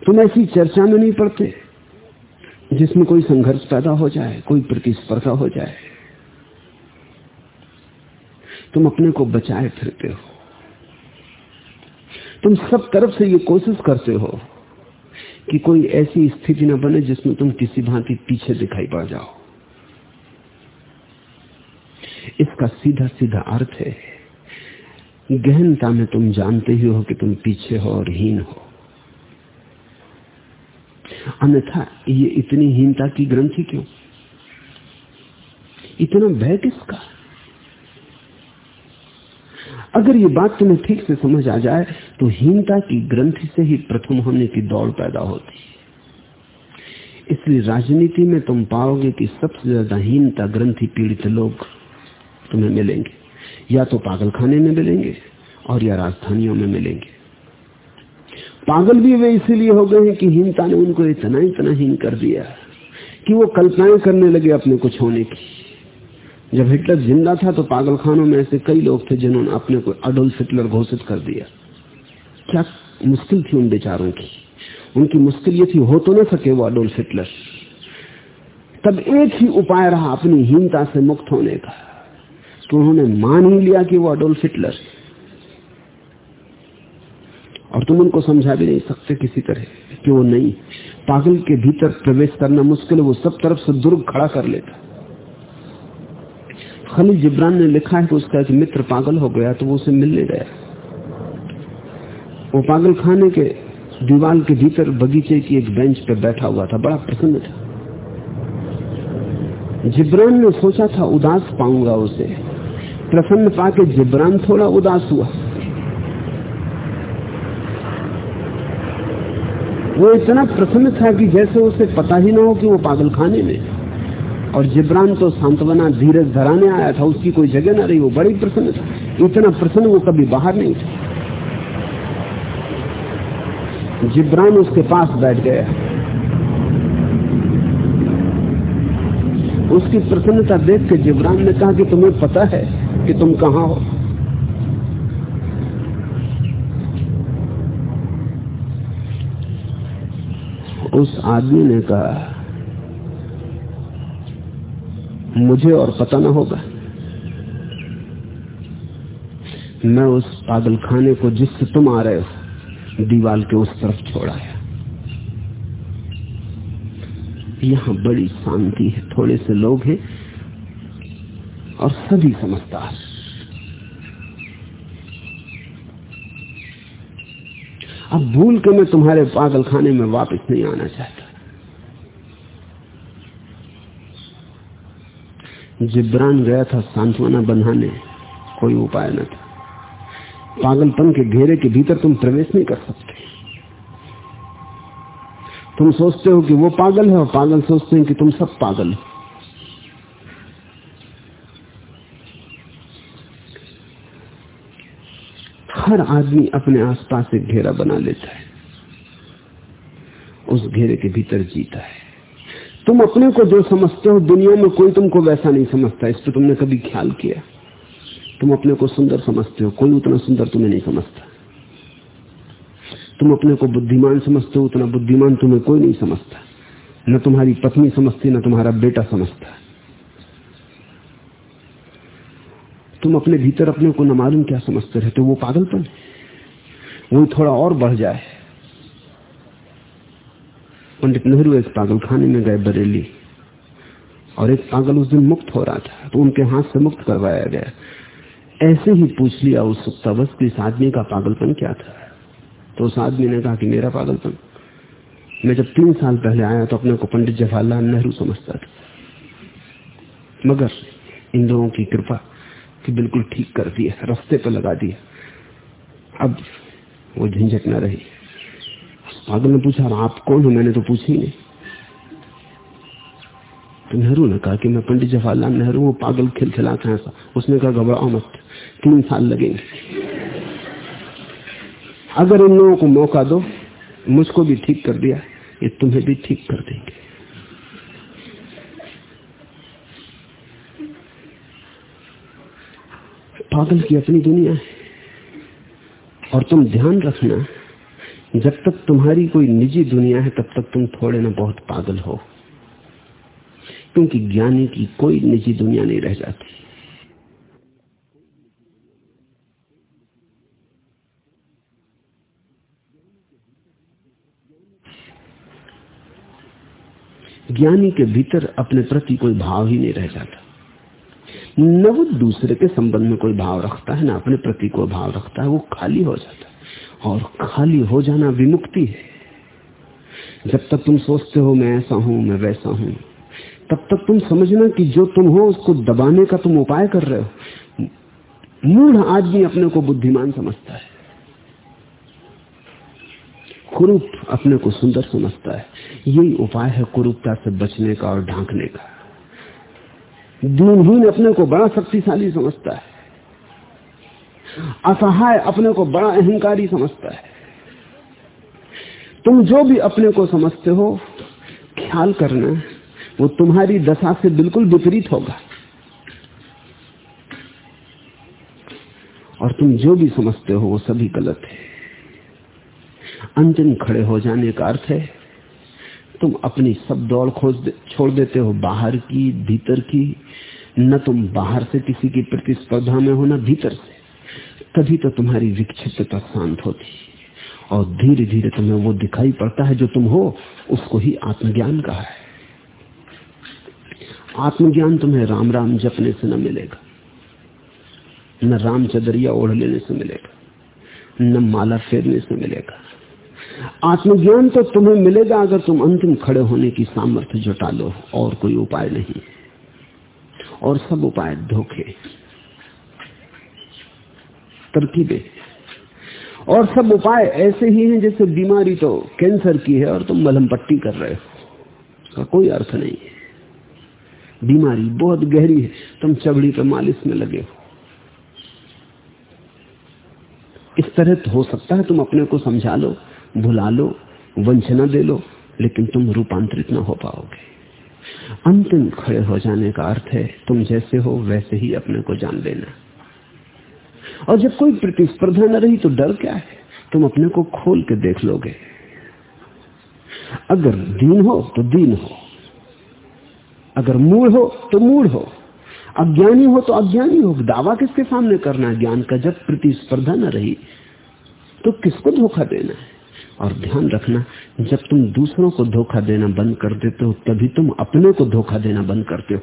तुम ऐसी चर्चा में नहीं पड़ते, जिसमें कोई संघर्ष पैदा हो जाए, कोई प्रतिस्पर्धा हो जाए। तुम अपने को बचाए फिरते हो। तुम सब तरफ़ से ये कोशिश करते हो कि कोई ऐसी स्थिति न बने जिसमें तुम किसी भांति पीछे दिखाई पड़ जाओ। इसका सीधा सीधा अर्थ है, गहनता में तुम जानते ही हो कि तुम पीछे हो और हीन हो। अन्यथा ये इतनी हीनता की ग्रंथि क्यों? इतना भय किसका? अगर ये बात तुम्हें ठीक से समझ आ जाए तो हीनता की ग्रंथि से ही प्रथम होने की दौड़ पैदा होती है। इसलिए राजनीति में तुम पाओगे कि सबसे ज़्यादा हीनता ग्रंथि पीड़ित लोग तुम्हें मिलेंगे। या तो पागलखाने में मिलेंगे और या राजधानियों में मिलेंगे। पागल भी वे इसीलिए हो गए हैं कि हीनता ने उनको इतना इतना हीन कर दिया कि वो कल्पनाएँ करने लगे अपने कुछ होने की। जब हिटलर ज़िंदा था तो पागल खानों में ऐसे कई लोग थे जिन्होंने अपने को अडोल्फ हिटलर घोषित कर दिया। क्या मुश्किल थी उन बेचारों की? उनकी मुश्किल ये थी, हो तो ना सके वो अडोल्फ हिटलर। तब एक ही उपाय रहा अपनी हीनता से मुक्त होने का तो उन्होंने मान ही लिया कि वो अडोल्फ हिटलर और तुम उनको समझा भी नहीं सकते किसी तरह कि वो नहीं। पागल के भीतर प्रवेश करना मुश्किल है, वो सब तरफ़ से दुर्ग खड़ा कर लेता खलील जिब्रान ने लिखा है कि उसका एक मित्र पागल हो गया तो वो उसे मिलने गया। वो पागल खाने के दीवार के भीतर बगीचे की एक बेंच पर बैठा हुआ था, बड़ा प्रसन्न था। जिब्रान ने सोचा था, उदास पाऊँगा उसे। प्रसन्न पाके जिब्रान थोड़ा उदास हुआ। वो इतना प्रसन्न था कि जैसे उसे पता ही ना हो कि वो पागल खाने में और जिब्रान तो सांत्वना धीरज धराने आया था, उसकी कोई जगह ना रही, वो बड़ी प्रसन्न था। इतना प्रसन्न वो कभी बाहर नहीं था। जिब्रान उसके पास बैठ गया। उसकी प्रसन्नता देख के जिब्रान ने कहा कि तुम्हें पता है कि तुम कहाँ हो। उस आदमी ने कहा मुझे और पता ना होगा। मैं उस पागल खाने को जिससे तुम आ रहे हो, दीवाल के उस तरफ़ छोड़ाया यहाँ बड़ी शांति है, थोड़े से लोग हैं और सभी समझदार। अब भूल के मैं तुम्हारे पागल खाने में वापस नहीं आना चाहता। जिब्रान गया था सांत्वना बंधाने कोई उपाय न था। पागलपन के घेरे के भीतर तुम प्रवेश नहीं कर सकते। तुम सोचते हो कि वो पागल है और पागल सोचते हैं कि तुम सब पागल हो। हर आदमी अपने आसपास एक घेरा बना लेता है। उस घेरे के भीतर जीता है। तुम अपने को जो समझते हो, दुनिया में कोई तुमको वैसा नहीं समझता। इस पर तुमने कभी ख्याल किया? तुम अपने को सुंदर समझते हो कोई उतना सुंदर तुम्हें नहीं समझता? तुम अपने को बुद्धिमान समझते हो, उतना बुद्धिमान तुम्हें कोई नहीं समझता। न तुम्हारी पत्नी समझती, न तुम्हारा बेटा समझता। तुम अपने भीतर अपने को न मालूम क्या समझते रहते हो, वो पागलपन वो थोड़ा और बढ़ जाए। पंडित नेहरू एक पागल खाने में गए बरेली। और एक पागल उस दिन मुक्त हो रहा था तो उनके हाथ से मुक्त करवाया गया। ऐसे ही पूछ लिया उत्सुकता बस कि इस आदमी का पागलपन क्या था? तो उस आदमी ने कहा कि मेरा पागलपन। मैं जब तीन साल पहले आया तो अपने को पंडित जवाहरलाल नेहरू समझता था। मगर इन लोगों की कृपा कि बिल्कुल ठीक कर दिया, रास्ते पर लगा दिया। अब वो झंझट न रही। पागल ने पूछा आप कौन हो मैंने तो पूछी नहीं। तो नेहरू ने कहा कि मैं पंडित जवाहरलाल नेहरू वो पागल खिलखिलाता ऐसा। उसने कहा, घबराओ मत, तीन साल लगेंगे। अगर इन लोगों को मौका दो, मुझको भी ठीक कर दिया, ये तुम्हें भी ठीक कर देंगे। पागल की अपनी दुनिया है, और तुम ध्यान रखना जब तक तुम्हारी कोई निजी दुनिया है, तब तक तुम थोड़े ना बहुत पागल हो। क्योंकि ज्ञानी की कोई निजी दुनिया नहीं रह जाती। ज्ञानी के भीतर अपने प्रति कोई भाव ही नहीं रह जाता। न वो दूसरे के संबंध में कोई भाव रखता है, ना अपने प्रति कोई भाव रखता है, वो खाली हो जाता है। और खाली हो जाना विमुक्ति है। जब तक तुम सोचते हो मैं ऐसा हूँ, मैं वैसा हूँ, तब तक तुम समझना कि जो तुम हो, उसको दबाने का तुम उपाय कर रहे हो। मूढ़ आदमी अपने को बुद्धिमान समझता है। कुरूप अपने को सुंदर समझता है। यही उपाय है कुरूपता से बचने का और ढांकने का। दीनहीन अपने को बड़ा शक्तिशाली समझता है। असहाय अपने को बड़ा अहंकारी समझता है। तुम जो भी अपने को समझते हो ख्याल करना वो तुम्हारी दशा से बिल्कुल विपरीत होगा। और तुम जो भी समझते हो वो सभी गलत है। अंतिम खड़े हो जाने का अर्थ है तुम अपनी सब दौड़ खोज दे, छोड़ देते हो बाहर की भीतर की। न तुम बाहर से किसी की प्रतिस्पर्धा में हो न भीतर से। तभी तो तुम्हारी विक्षिप्तता शांत होती। और धीरे धीरे तुम्हें वो दिखाई पड़ता है जो तुम हो, उसको ही आत्मज्ञान कहा है। आत्मज्ञान तुम्हें राम राम जपने से न मिलेगा। न राम चदरिया ओढ़ लेने से मिलेगा। न माला फेरने से मिलेगा। आत्मज्ञान तो तुम्हें मिलेगा अगर तुम अंतिम खड़े होने की सामर्थ्य जुटा लो, और कोई उपाय नहीं। और सब उपाय धोखे। तरकीबे। और सब उपाय ऐसे ही हैं जैसे बीमारी तो कैंसर की है और तुम मलहम पट्टी कर रहे हो। उसका कोई अर्थ नहीं है। बीमारी बहुत गहरी है। तुम चबड़ी पे मालिश में लगे हो। इस तरह तो हो सकता है तुम अपने को समझा लो, भुला लो, वंचना दे लो, लेकिन तुम रूपांतरित ना हो पाओगे। अंतिम खड़े हो जाने का अर्थ है, तुम जैसे हो वैसे ही अपने को जान लेना। और जब कोई प्रतिस्पर्धा न रही तो डर क्या है? तुम अपने को खोल के देख लोगे। अगर दीन हो तो दीन हो। अगर मूड हो तो मूड हो। अज्ञानी हो तो अज्ञानी हो। दावा किसके सामने करना है? ज्ञान का जब प्रतिस्पर्धा न रही तो किसको धोखा देना है? और ध्यान रखना, जब तुम दूसरों को धोखा देना बंद कर देते हो, तभी तुम अपने को धोखा देना बंद करते हो,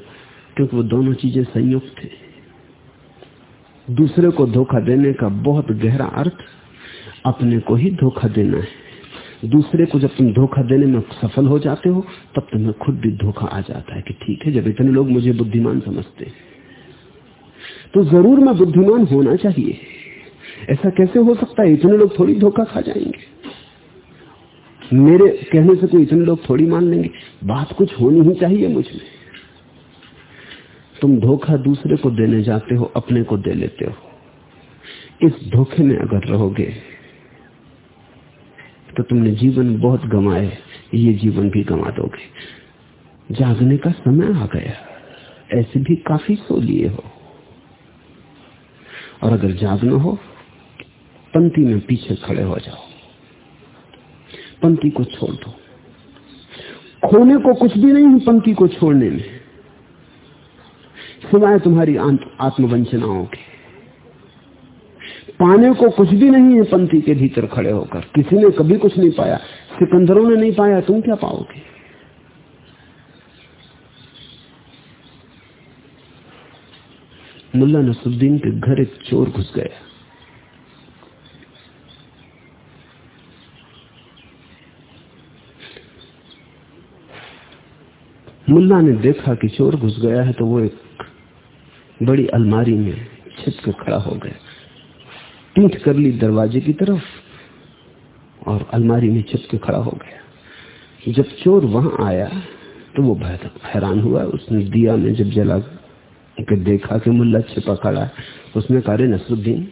क्योंकि वो दोनों चीज़ें संयुक्त थे दूसरे को धोखा देने का बहुत गहरा अर्थ अपने को ही धोखा देना है। दूसरे को जब तुम धोखा देने में सफल हो जाते हो, तब तुम्हें खुद भी धोखा आ जाता है कि ठीक है, जब इतने लोग मुझे बुद्धिमान समझते तो ज़रूर मैं बुद्धिमान होना चाहिए। ऐसा कैसे हो सकता है? इतने लोग थोड़ी धोखा खा जाएँगे। मेरे कहने से कोई इतने लोग थोड़ी मान लेंगे? बात कुछ होनी ही चाहिए मुझमें। तुम धोखा दूसरे को देने जाते हो, अपने को दे लेते हो। इस धोखे में अगर रहोगे तो तुमने जीवन बहुत गंवाए, ये जीवन भी गंवा दोगे। जागने का समय आ गया, ऐसे भी काफ़ी सो लिए हो। और अगर जागना हो, पंक्ति में पीछे खड़े हो जाओ। पंक्ति को छोड़ दो। खोने को कुछ भी नहीं पंक्ति को छोड़ने में। सिवाय तुम्हारी आत्मवंचनाओं के। पाने को कुछ भी नहीं है, पंथी के भीतर खड़े होकर। किसी ने कभी कुछ नहीं पाया। सिकंदरों ने नहीं पाया, तुम क्या पाओगे? मुल्ला नसुद्दीन के घर एक चोर घुस गया। मुल्ला ने देखा कि चोर घुस गया है तो वो एक बड़ी अलमारी में छिप के खड़ा हो गया। पीठ कर ली दरवाजे की तरफ़ और अलमारी में छिप के खड़ा हो गया। जब चोर वहाँ आया तो वो हैरान हुआ। उसने दिया में जब जला के देखा कि मुल्ला छिपा खड़ा है उसने कहा रे नसरुद्दीन,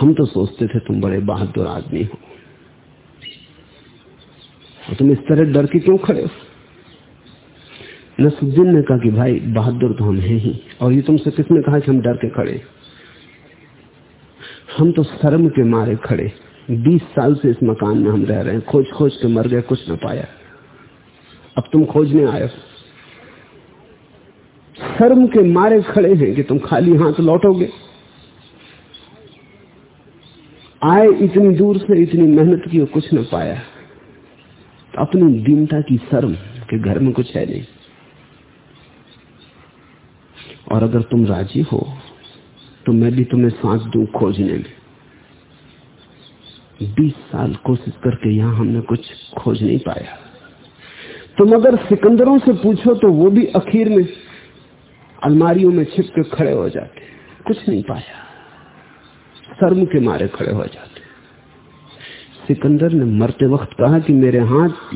हम तो सोचते थे तुम बड़े बहादुर आदमी हो। तुम इस तरह डर के क्यों खड़े हो? नसुद्दीन ने कहा कि भाई, बहादुर तो हम हैं ही। और ये तुमसे किसने कहा कि हम डर के खड़े? हम तो शर्म के मारे खड़े। बीस साल से इस मकान में हम रह रहे हैं। खोज खोज के मर गए, कुछ न पाया। अब तुम खोजने आए शर्म के मारे खड़े हैं कि तुम खाली हाथ लौटोगे। आए इतनी दूर से, इतनी मेहनत की और कुछ न पाया। तो अपनी दीनता की शर्म के घर में कुछ है नहीं। और अगर तुम राज़ी हो तो मैं भी तुम्हें सांस दू खोजने में। बीस साल कोशिश करके यहाँ हमने कुछ खोज नहीं पाया। तुम अगर सिकंदरों से पूछो तो वो भी आखिर में, अलमारियों में छिप के खड़े हो जाते। कुछ नहीं पाया। शर्म के मारे खड़े हो जाते। सिकंदर ने मरते वक्त कहा कि मेरे हाथ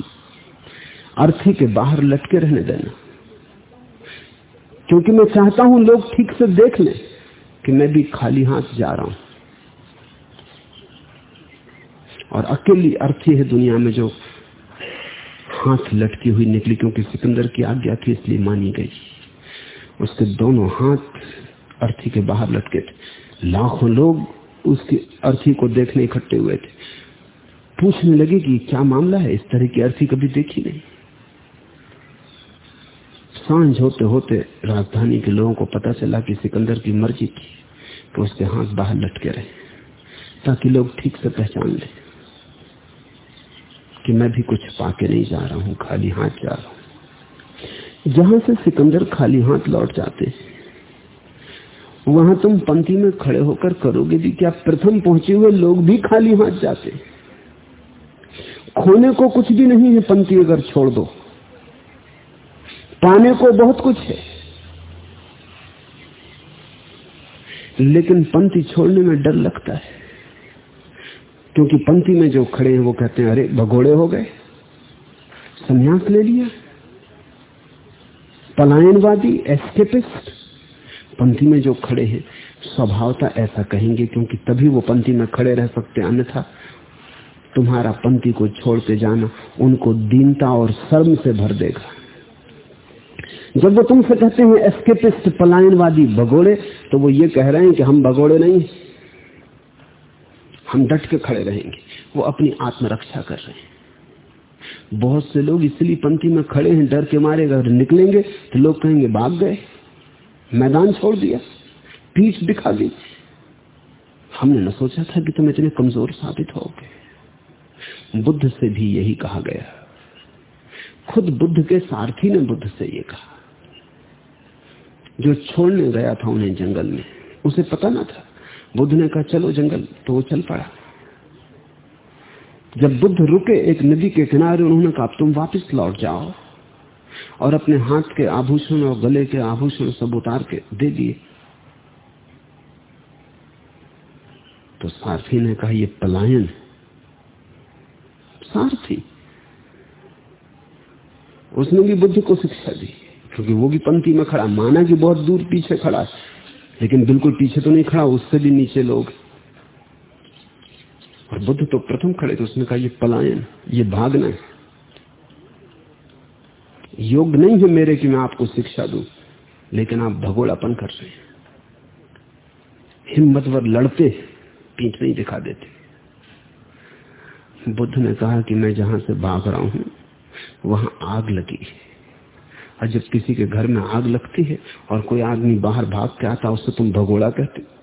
अर्थी के बाहर लटके रहने देना। क्योंकि मैं चाहता हूँ लोग ठीक से देख लें कि मैं भी खाली हाथ जा रहा हूँ। और अकेली अर्थी है दुनिया में जो हाथ लटकी हुई निकली, क्योंकि सिकंदर की आज्ञा थी, इसलिए मानी गई। उसके दोनों हाथ अर्थी के बाहर लटके थे। लाखों लोग उसकी अर्थी को देखने इकट्ठे हुए थे। पूछने लगे कि क्या मामला है? इस तरह की अर्थी कभी देखी नहीं। साँझ होते होते राजधानी के लोगों को पता चला कि सिकंदर की मर्ज़ी थी कि उसके हाथ बाहर लटके रहे, ताकि लोग ठीक से पहचान ले कि मैं भी कुछ पाके नहीं जा रहा हूँ, खाली हाथ जा रहा हूँ। जहाँ से सिकंदर खाली हाथ लौट जाते, वहाँ तुम पंक्ति में खड़े होकर करोगे भी क्या प्रथम पहुँचे हुए लोग भी खाली हाथ जाते? खोने को कुछ भी नहीं है, पंक्ति अगर छोड़ दो। पाने को बहुत कुछ है। लेकिन पंक्ति छोड़ने में डर लगता है। क्योंकि पंक्ति में जो खड़े हैं वो कहते हैं, अरे, भगोड़े हो गए। संन्यास ले लिया। पलायनवादी एस्केपिस्ट पंक्ति में जो खड़े हैं, स्वभावता ऐसा कहेंगे क्योंकि तभी वो पंक्ति में खड़े रह सकते, अन्यथा तुम्हारा पंक्ति को छोड़ते जाना उनको दीनता और शर्म से भर देगा। जब वो तुमसे कहते हैं एस्केपिस्ट पलायनवादी, भगोड़े तो वो ये कह रहे हैं कि हम भगोड़े नहीं हम डट के खड़े रहेंगे। वो अपनी आत्मरक्षा कर रहे हैं। बहुत से लोग इसलिए पंक्ति में खड़े हैं, डर के मारे अगर निकलेंगे तो लोग कहेंगे, भाग गए। मैदान छोड़ दिया। पीठ दिखा दी। हमने न सोचा था कि तुम इतने कमज़ोर साबित होगे। बुद्ध से भी यही कहा गया। खुद बुद्ध के सारथी ने बुद्ध से ये कहा। जो छोड़ने गया था उन्हें जंगल में। उसे पता ना था। बुद्ध ने कहा, चलो जंगल। तो वो चल पड़ा। जब बुद्ध रुके एक नदी के किनारे, उन्होंने कहा तुम वापस लौट जाओ और अपने हाथ के आभूषण और गले के आभूषण सब उतार के दे दिए। तो सारथी ने कहा, ये पलायन सारथी। उसने भी बुद्ध को शिक्षा दी। क्योंकि वो भी पंक्ति में खड़ा, माना कि बहुत दूर पीछे खड़ा है। लेकिन बिल्कुल पीछे तो नहीं खड़ा, उससे भी नीचे लोग। और बुद्ध तो प्रथम खड़े थे, उसने कहा, ये पलायन, ये भागना है। योग नहीं है मेरे कि मैं आपको शिक्षा दू, लेकिन आप भगोड़ापन कर रहे हैं। हिम्मतवर लड़ते, पीठ नहीं दिखा देते। बुद्ध ने कहा कि मैं जहाँ से भाग रहा हूँ, वहाँ आग लगी है। और जब किसी के घर में आग लगती है और कोई आदमी बाहर भाग के आता उससे तुम भगोड़ा कहते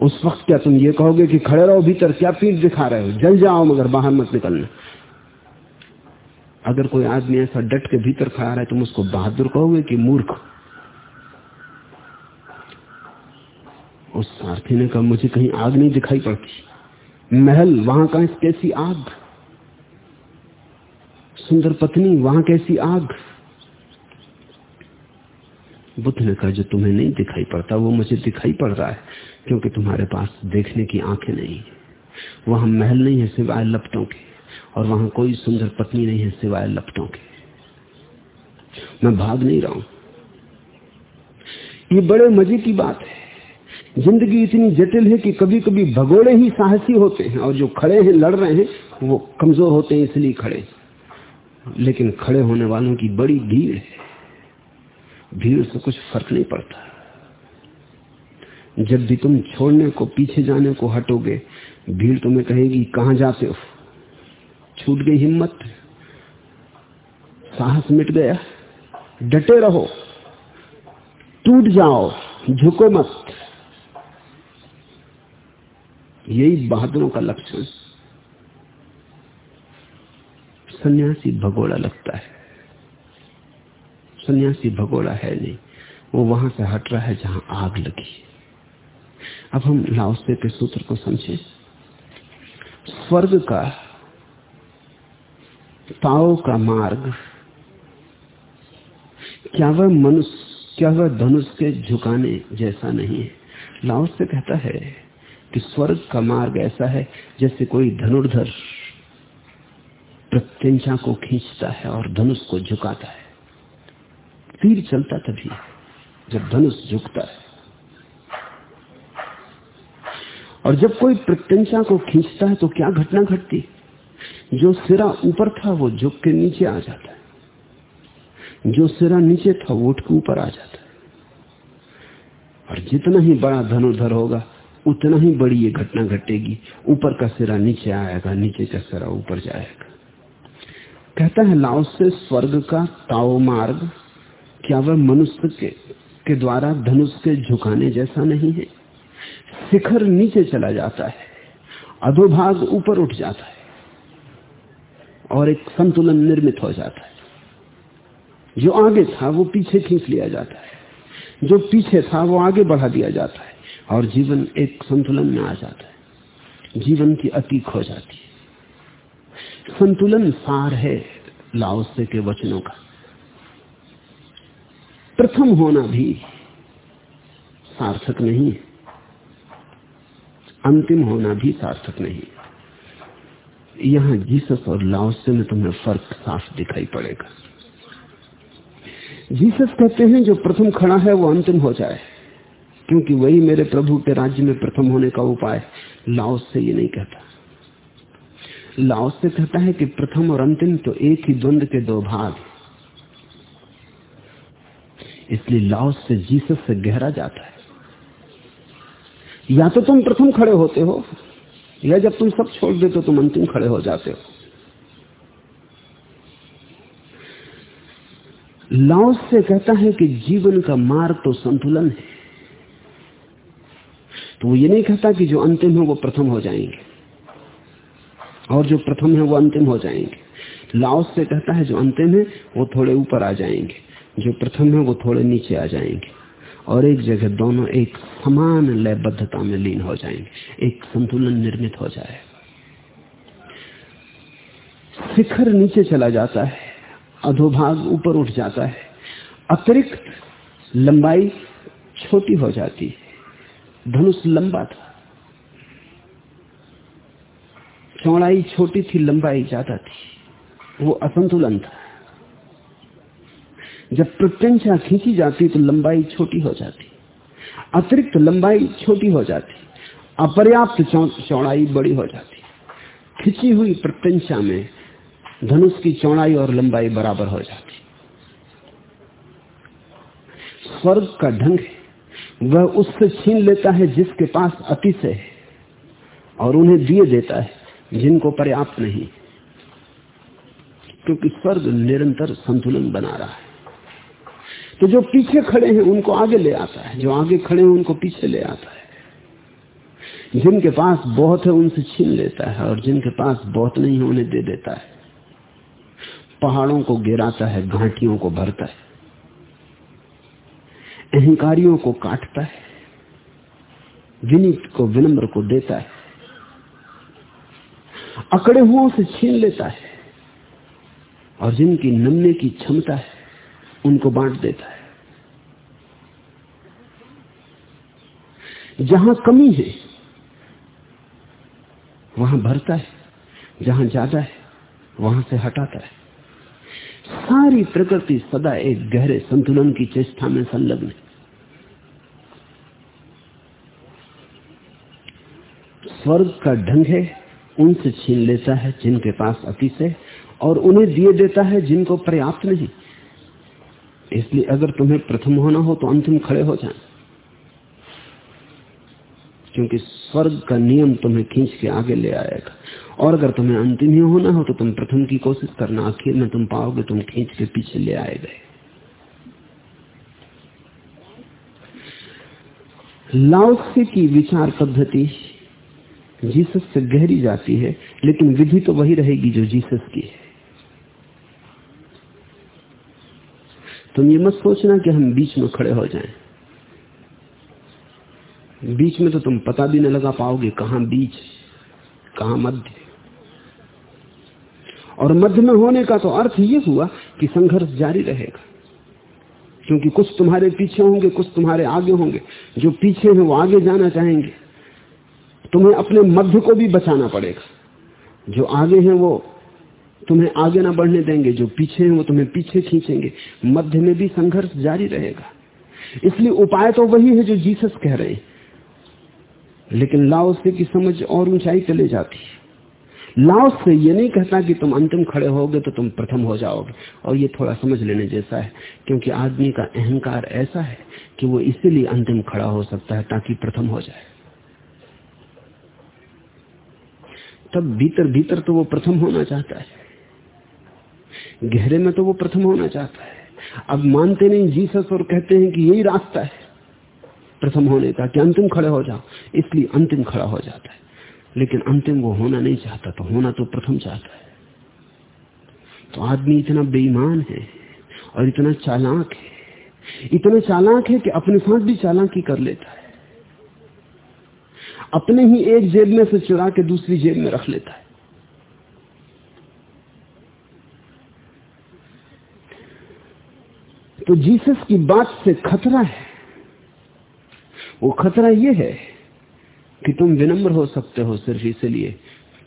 उस वक्त क्या तुम ये कहोगे कि खड़े रहो भीतर, क्या पीठ दिखा रहे हो? जल जाओ मगर बाहर मत निकलना। अगर कोई आदमी ऐसा डट के भीतर खड़ा रहा है तुम उसको बहादुर कहोगे कि मूर्ख। उस सारथी ने कहा, मुझे कहीं आग नहीं दिखाई पड़ती। महल, वहाँ का कैसी आग? सुंदर पत्नी, वहाँ कैसी आग? बुद्ध ने कहा, जो तुम्हें नहीं दिखाई पड़ता, वो मुझे दिखाई पड़ रहा है, क्योंकि तुम्हारे पास देखने की आँखें नहीं वहाँ महल नहीं है सिवाय लपटों के, और वहाँ कोई सुंदर पत्नी नहीं है सिवाय लपटों के। मैं भाग नहीं रहा हूँ। ये बड़े मज़े की बात है। ज़िंदगी इतनी जटिल है कि कभी कभी भगोड़े ही साहसी होते हैं, और जो खड़े हैं, लड़ रहे हैं, वो कमज़ोर होते हैं, इसलिए खड़े लेकिन खड़े होने वालों की बड़ी भीड़ है। भीड़ से कुछ फ़र्क नहीं पड़ता। जब भी तुम छोड़ने को, पीछे जाने को हटोगे, भीड़ तुम्हें कहेगी, कहाँ जाते हो? छूट गई हिम्मत। साहस मिट गया। डटे रहो। टूट जाओ। झुको मत। यही बहादुरों का लक्षण। सन्यासी भगोड़ा लगता है। सन्यासी भगोड़ा है नहीं। वो वहाँ से हट रहा है जहाँ आग लगी अब हम लाओसे के सूत्र को समझे। स्वर्ग का ताओ का मार्ग, क्या वह मनुष्य, क्या वह धनुष के झुकाने जैसा नहीं है? लाओस कहता है कि स्वर्ग का मार्ग ऐसा है जैसे कोई धनुर्धर प्रत्यंचा को खींचता है और धनुष को झुकाता है। तीर चलता तभी, जब धनुष झुकता है। और जब कोई प्रत्यंचा को खींचता है तो क्या घटना घटती? जो सिरा ऊपर था, वो झुक के नीचे आ जाता है। जो सिरा नीचे था, वो उठ के ऊपर आ जाता है। और जितना ही बड़ा धनुधर होगा, उतना ही बड़ी ये घटना घटेगी। ऊपर का सिरा नीचे आएगा, नीचे का सिरा ऊपर जाएगा। कहता है लाओ से स्वर्ग का ताओ मार्ग क्या वह मनुष्य के, के द्वारा धनुष के झुकाने जैसा नहीं है? शिखर नीचे चला जाता है अधोभाग ऊपर उठ जाता है और एक संतुलन निर्मित हो जाता है। जो आगे था वो पीछे खींच लिया जाता है। जो पीछे था वो आगे बढ़ा दिया जाता है और जीवन एक संतुलन में आ जाता है। जीवन की अति खो जाती है। संतुलन सार है लाओसे के वचनों का। प्रथम होना भी सार्थक नहीं अंतिम होना भी सार्थक नहीं यहाँ जीसस और लाओसे में तुम्हें फ़र्क साफ़ दिखाई पड़ेगा। जीसस कहते हैं, जो प्रथम खड़ा है, वो अंतिम हो जाए। क्योंकि वही मेरे प्रभु के राज्य में प्रथम होने का उपाय लाओस से ये नहीं कहता। लाओस से कहता है कि प्रथम और अंतिम तो एक ही द्वंद के दो भाग। इसलिए लाओस से जीसस से गहरा जाता है। या तो तुम प्रथम खड़े होते हो, या जब तुम सब छोड़ देते हो, तुम अंतिम खड़े हो जाते हो। लाओस से कहता है कि जीवन का मार्ग तो संतुलन है। तो वो ये नहीं कहता कि जो अंतिम है, वो प्रथम हो जाएँगे। और जो प्रथम है वो अंतिम हो जाएँगे। लाओस से कहता है जो अंतिम है, वो थोड़े ऊपर आ जाएँगे। जो प्रथम है, वो थोड़े नीचे आ जाएँगे। और एक जगह दोनों एक समान लयबद्धता में लीन हो जाएँगे। एक संतुलन निर्मित हो जाएगा शिखर नीचे चला जाता है। अधोभाग ऊपर उठ जाता है। अतिरिक्त लंबाई छोटी हो जाती है। धनुष लंबा था। चौड़ाई छोटी थी, लंबाई ज़्यादा थी। वो असंतुलन था। जब प्रत्यंशा खींची जाती तो लंबाई छोटी हो जाती। अतिरिक्त लंबाई छोटी हो जाती। अपर्याप्त चौड़ाई बड़ी हो जाती। खिंची हुई प्रत्यंशा में धनुष की चौड़ाई और लंबाई बराबर हो जाती। स्वर्ग का ढंग है। वह उससे छीन लेता है जिसके पास अतिशय है और उन्हें दिए देता है। जिनको पर्याप्त नहीं। क्योंकि स्वर्ग निरंतर संतुलन बना रहा है। तो जो पीछे खड़े हैं, उनको आगे ले आता है। जो आगे खड़े हैं, उनको पीछे ले आता है। जिनके पास बहुत है, उनसे छीन लेता है। और जिनके पास बहुत नहीं है, उन्हें दे देता है। पहाड़ों को गिराता है, घाटियों को भरता है। अहंकारियों को काटता है। विनीत को, विनम्र को देता है। अकड़े हुओं से छीन लेता है और जिनकी नमने की क्षमता है, उनको बांट देता है। जहाँ कमी है, वहाँ भरता है, जहाँ ज़्यादा है, वहाँ से हटाता है। सारी प्रकृति सदा एक गहरे संतुलन की चेष्टा में संलग्न है। स्वर्ग का ढंग है उनसे छीन लेता है जिनके पास अतिशय और उन्हें दिए देता है जिनको पर्याप्त नहीं। इसलिए अगर तुम्हें प्रथम होना हो तो अंतिम खड़े हो जाए क्योंकि स्वर्ग का नियम तुम्हें खींच के आगे ले आएगा। और अगर तुम्हें अंतिम ही होना हो तो तुम प्रथम की कोशिश करना। आखिर में तुम पाओगे, तुम खींच के पीछे ले आए गए। लाओसे की विचार पद्धति जीसस से गहरी जाती है, लेकिन विधि तो वही रहेगी जो जीसस की है। तुम ये मत सोचना कि हम बीच में खड़े हो जाएँ। बीच में तो तुम पता भी न लगा पाओगे कहा बीच, कहा मध्य। और मध्य में होने का तो अर्थ ये हुआ कि संघर्ष जारी रहेगा। क्योंकि कुछ तुम्हारे पीछे होंगे, कुछ तुम्हारे आगे होंगे। जो पीछे हैं वो आगे जाना चाहेंगे। तुम्हें अपने मध्य को भी बचाना पड़ेगा। जो आगे हैं वो तुम्हें आगे ना बढ़ने देंगे, जो पीछे हैं वो तुम्हें पीछे खींचेंगे। मध्य में भी संघर्ष जारी रहेगा। इसलिए उपाय तो वही है जो जीसस कह रहे हैं। लेकिन लाओ से की समझ और ऊंचाई चले जाती है। लाओस से ये नहीं कहता कि तुम अंतिम खड़े होगे तो तुम प्रथम हो जाओगे। और ये थोड़ा समझ लेने जैसा है, क्योंकि आदमी का अहंकार ऐसा है कि वो इसीलिए अंतिम खड़ा हो सकता है ताकि प्रथम हो जाए। तब भीतर भीतर तो वो प्रथम होना चाहता है। गहरे में तो वो प्रथम होना चाहता है। अब मानते नहीं जीसस और कहते हैं कि यही रास्ता है। प्रथम होने का कि अंतिम खड़े हो जाओ। इसलिए अंतिम खड़ा हो जाता है। लेकिन अंतिम वो होना नहीं चाहता तो होना तो प्रथम चाहता है। तो आदमी इतना बेईमान है और इतना चालाक है। इतना चालाक है कि अपने साथ भी चालाकी कर लेता है। अपने ही एक जेब में से चुरा के दूसरी जेब में रख लेता है। तो जीसस की बात से खतरा है। वो खतरा ये है कि तुम विनम्र हो सकते हो सिर्फ़ इसलिए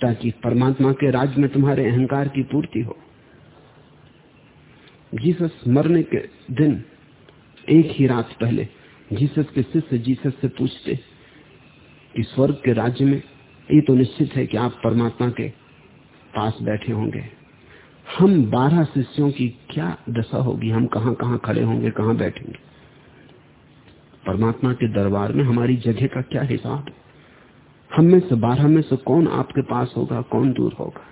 ताकि परमात्मा के राज में तुम्हारे अहंकार की पूर्ति हो। जीसस मरने के दिन, एक ही रात पहले, जीसस के शिष्य जीसस से पूछते कि स्वर्ग के राज्य में, ये तो निश्चित है कि आप परमात्मा के पास बैठे होंगे। हम बारह शिष्यों की क्या दशा होगी? हम कहाँ कहाँ खड़े होंगे? कहाँ बैठेंगे? परमात्मा के दरबार में हमारी जगह का क्या हिसाब? है हम में से बारह में से कौन आपके पास होगा? कौन दूर होगा?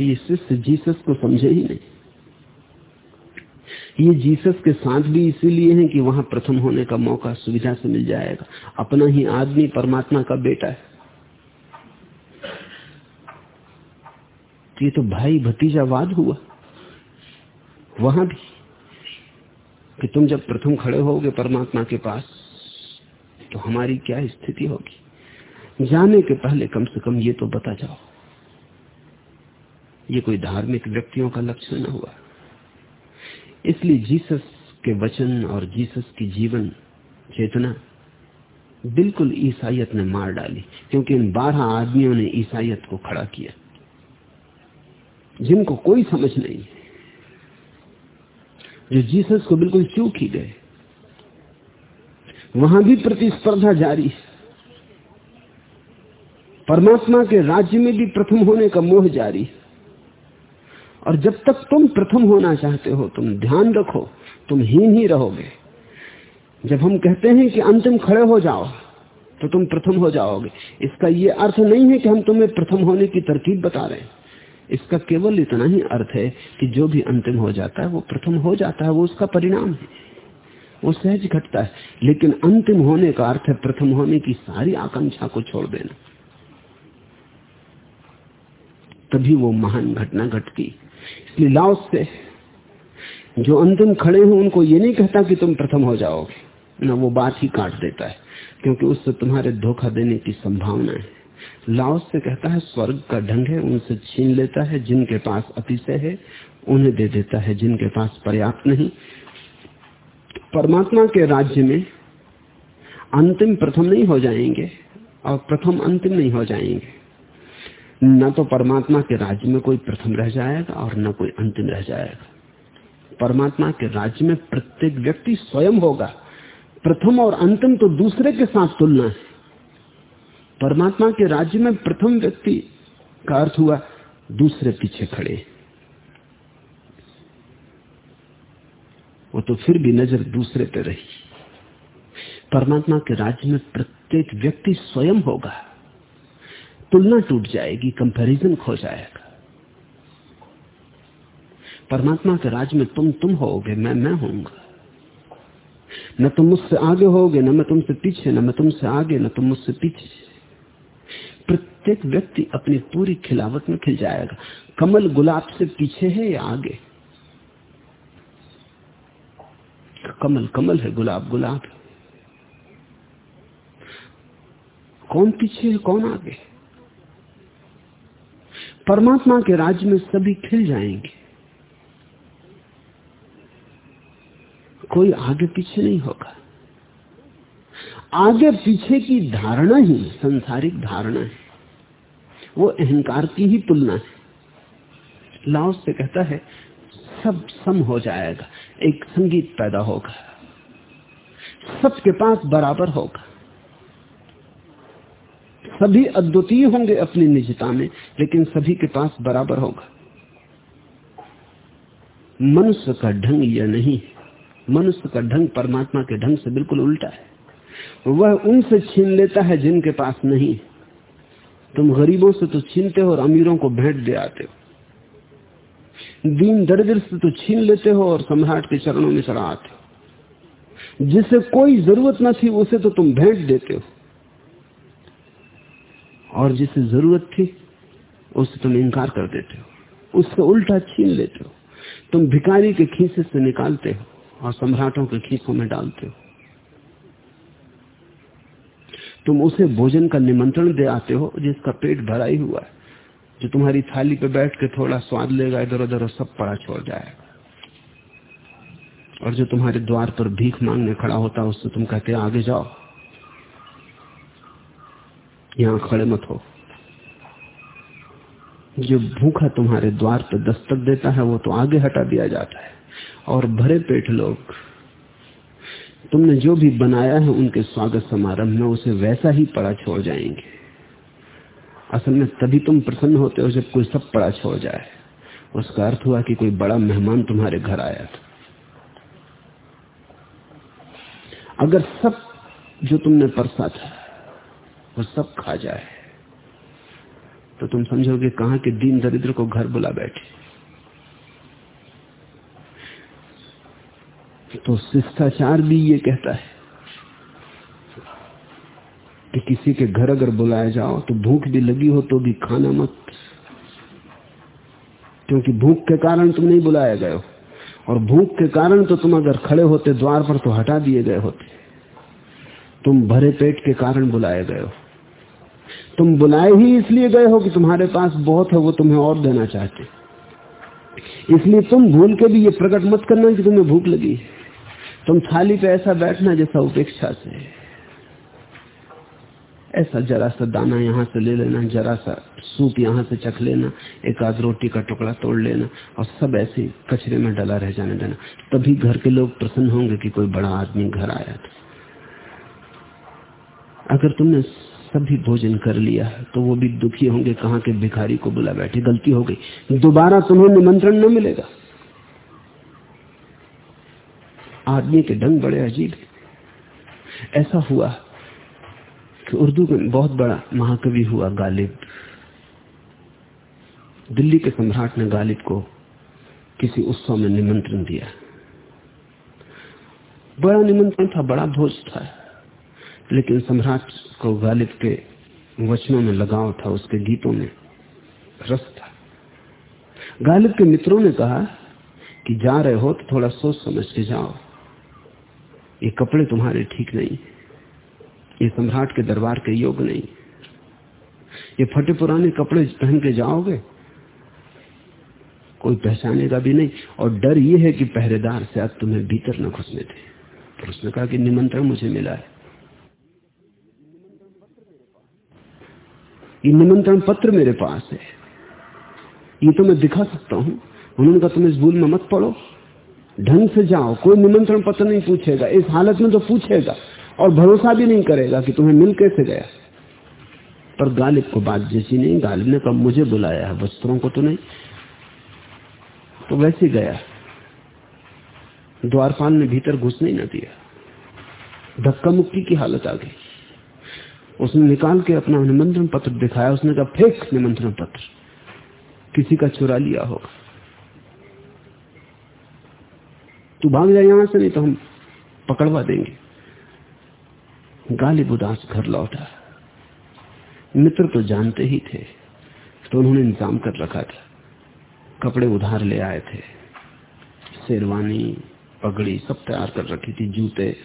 ये शिष्य जीसस को समझे ही नहीं। ये जीसस के साथ भी इसीलिए है कि वहाँ प्रथम होने का मौका सुविधा से मिल जाएगा। अपना ही आदमी परमात्मा का बेटा है। तो ये तो भाई भतीजावाद हुआ। वहाँ भी कि तुम जब प्रथम खड़े होगे परमात्मा के पास तो हमारी क्या स्थिति होगी? जाने के पहले कम से कम ये तो बता जाओ। ये कोई धार्मिक व्यक्तियों का लक्ष्य न हुआ। इसलिए जीसस के वचन और जीसस की जीवन चेतना बिल्कुल ईसाइत ने मार डाली, क्योंकि इन बारह आदमियों ने ईसाइत को खड़ा किया। जिनको कोई समझ नहीं जो जीसस को बिल्कुल चूक ही गए, वहाँ भी प्रतिस्पर्धा जारी परमात्मा के राज्य में भी प्रथम होने का मोह जारी है। और जब तक तुम प्रथम होना चाहते हो, तुम ध्यान रखो, तुम हीन ही रहोगे। जब हम कहते हैं कि अंतिम खड़े हो जाओ तो तुम प्रथम हो जाओगे। इसका यह अर्थ नहीं है कि हम तुम्हें प्रथम होने की तरकीब बता रहे हैं। इसका केवल इतना ही अर्थ है कि जो भी अंतिम हो जाता है, वो प्रथम हो जाता है, वो उसका परिणाम है। वो सहज घटता है। लेकिन अंतिम होने का अर्थ है प्रथम होने की सारी आकांक्षा को छोड़ देना। तभी वो महान घटना घटती। लाओस से जो अंतिम खड़े हैं, उनको ये नहीं कहता कि तुम प्रथम हो जाओगे। ना, वो बात ही काट देता है, क्योंकि उससे तुम्हारे धोखा देने की संभावना है। लाओस से कहता है, स्वर्ग का ढंग है, उनसे छीन लेता है, जिनके पास अतिशय है, उन्हें दे देता है, जिनके पास पर्याप्त नहीं। परमात्मा के राज्य में अंतिम प्रथम नहीं हो जाएँगे, और प्रथम अंतिम नहीं हो जाएँगे। न तो परमात्मा के राज्य में कोई प्रथम रह जाएगा और न कोई अंतिम रह जाएगा। परमात्मा के राज्य में प्रत्येक व्यक्ति स्वयं होगा। प्रथम और अंतिम तो दूसरे के साथ तुलना है। परमात्मा के राज्य में प्रथम व्यक्ति का अर्थ हुआ दूसरे पीछे खड़े। वो तो फिर भी नज़र दूसरे पे रही। परमात्मा के राज्य में प्रत्येक व्यक्ति स्वयं होगा। तुलना टूट जाएगी कंपैरिजन खो जाएगा। परमात्मा के राज में तुम तुम होगे, मैं मैं होऊँगा। न तुम मुझसे आगे होगे, न मैं तुमसे पीछे, न मैं तुमसे आगे, न तुम मुझसे पीछे। प्रत्येक व्यक्ति अपनी पूरी खिलावत में खिल जाएगा। कमल गुलाब से पीछे है या आगे? कमल कमल है, गुलाब गुलाब है। कौन पीछे है, कौन आगे? परमात्मा के राज्य में सभी खिल जाएँगे। कोई आगे पीछे नहीं होगा। आगे पीछे की धारणा ही संसारिक धारणा है। वो अहंकार की ही तुलना है। लाओस से कहता है, सब सम हो जाएगा, एक संगीत पैदा होगा। सबके पास बराबर होगा। सभी अद्वितीय होंगे अपनी निजता में, लेकिन सभी के पास बराबर होगा। मनुष्य का ढंग यह नहीं मनुष्य का ढंग परमात्मा के ढंग से बिल्कुल उल्टा है। वह उनसे छीन लेता है जिनके पास नहीं तुम गरीबों से तो छीनते हो और अमीरों को भेंट दे आते हो। दीन दरिद्र से तो छीन लेते हो और सम्राट के चरणों में चढ़ा आते हो। जिसे कोई ज़रूरत न थी, उसे तो तुम भेंट देते हो। और जिसे ज़रूरत थी, उसे तुम इंकार कर देते हो। उससे उल्टा छीन लेते हो। तुम भिकारी के खीसे से निकालते हो और सम्राटों के खीसों में डालते हो। तुम उसे भोजन का निमंत्रण दे आते हो, जिसका पेट भरा ही हुआ है। जो तुम्हारी थाली पे बैठ के थोड़ा स्वाद लेगा, इधर उधर सब पड़ा छोड़ जाएगा। और जो तुम्हारे द्वार पर भीख मांगने खड़ा होता है, उससे तुम कहते आगे जाओ। यहाँ खड़े मत हो। जो भूखा तुम्हारे द्वार पर दस्तक देता है, वो तो आगे हटा दिया जाता है। और भरे पेट लोग, तुमने जो भी बनाया है, उनके स्वागत समारंभ में उसे वैसा ही पड़ा छोड़ जाएँगे। असल में तभी तुम प्रसन्न होते हो जब कोई सब पड़ा छोड़ जाए। उसका अर्थ हुआ कि कोई बड़ा मेहमान तुम्हारे घर आया था। अगर सब जो तुमने परसा था वो सब खा जाए। तो तुम समझोगे कहा कि दीन दरिद्र को घर बुला बैठे। तो शिष्टाचार भी ये कहता है कि किसी के घर अगर बुलाया जाओ तो भूख भी लगी हो तो भी खाना मत। क्योंकि भूख के कारण तुम नहीं बुलाया गए हो। और भूख के कारण तो तुम अगर खड़े होते, द्वार पर तो हटा दिए गए होते। तुम भरे पेट के कारण बुलाए गए हो। तुम बुलाए ही इसलिए गए हो कि तुम्हारे पास बहुत है, वो तुम्हें और देना चाहते इसलिए तुम भूल के भी ये प्रकट मत करना कि तुम्हें भूख लगी तुम थाली पे ऐसा बैठना जैसा उपेक्षा से ऐसा जरा सा दाना यहाँ से ले लेना, जरा सा सूप यहाँ से चख लेना, एक आध रोटी का टुकड़ा तोड़ लेना और सब ऐसे कचरे में डला रह जाने देना। तभी घर के लोग प्रसन्न होंगे कि कोई बड़ा आदमी घर आया था। अगर तुमने सभी भोजन कर लिया तो वो भी दुखी होंगे, कहाँ के भिखारी को बुला बैठे? गलती हो गई। दोबारा तुम्हें निमंत्रण न मिलेगा। आदमी के ढंग बड़े अजीब ऐसा हुआ कि उर्दू में बहुत बड़ा महाकवि हुआ गालिब। दिल्ली के सम्राट ने गालिब को किसी उत्सव में निमंत्रण दिया। बड़ा निमंत्रण था, बड़ा भोज था। लेकिन सम्राट को गालिब के वचनों में लगाव था, उसके गीतों में रस था। गालिब के मित्रों ने कहा कि जा रहे हो तो थोड़ा सोच समझ के जाओ। ये कपड़े तुम्हारे ठीक नहीं, ये सम्राट के दरबार के योग नहीं। ये फटे पुराने कपड़े पहन के जाओगे, कोई पहचानेगा भी नहीं। और डर ये है कि पहरेदार से आज तुम्हें भीतर न घुसने थे तो उसने कहा कि निमंत्रण मुझे मिला है। ये निमंत्रण पत्र मेरे पास है। ये तो मैं दिखा सकता हूँ। उन्होंने कहा, तुम इस भूल में मत पड़ो। ढंग से जाओ। कोई निमंत्रण पत्र नहीं पूछेगा। इस हालत में तो पूछेगा और भरोसा भी नहीं करेगा कि तुम्हें मिल कैसे गया। पर गालिब को बात जैसी नहीं। गालिब ने कब मुझे बुलाया है। वस्त्रों को तो नहीं। तो वैसे गया। द्वारपाल ने भीतर घुसने नहीं न दिया। धक्का मुक्की की हालत आ गई। उसने निकाल के अपना निमंत्रण पत्र दिखाया। उसने कहा, फेंक निमंत्रण पत्र। किसी का चुरा लिया होगा। तू भाग जाए यहाँ से, नहीं तो हम पकड़वा देंगे। गाली बुदास घर लौटा मित्र तो जानते ही थे तो उन्होंने इंतज़ाम कर रखा था। कपड़े उधार ले आए थे। शेरवानी, पगड़ी सब तैयार कर रखी थी, जूते।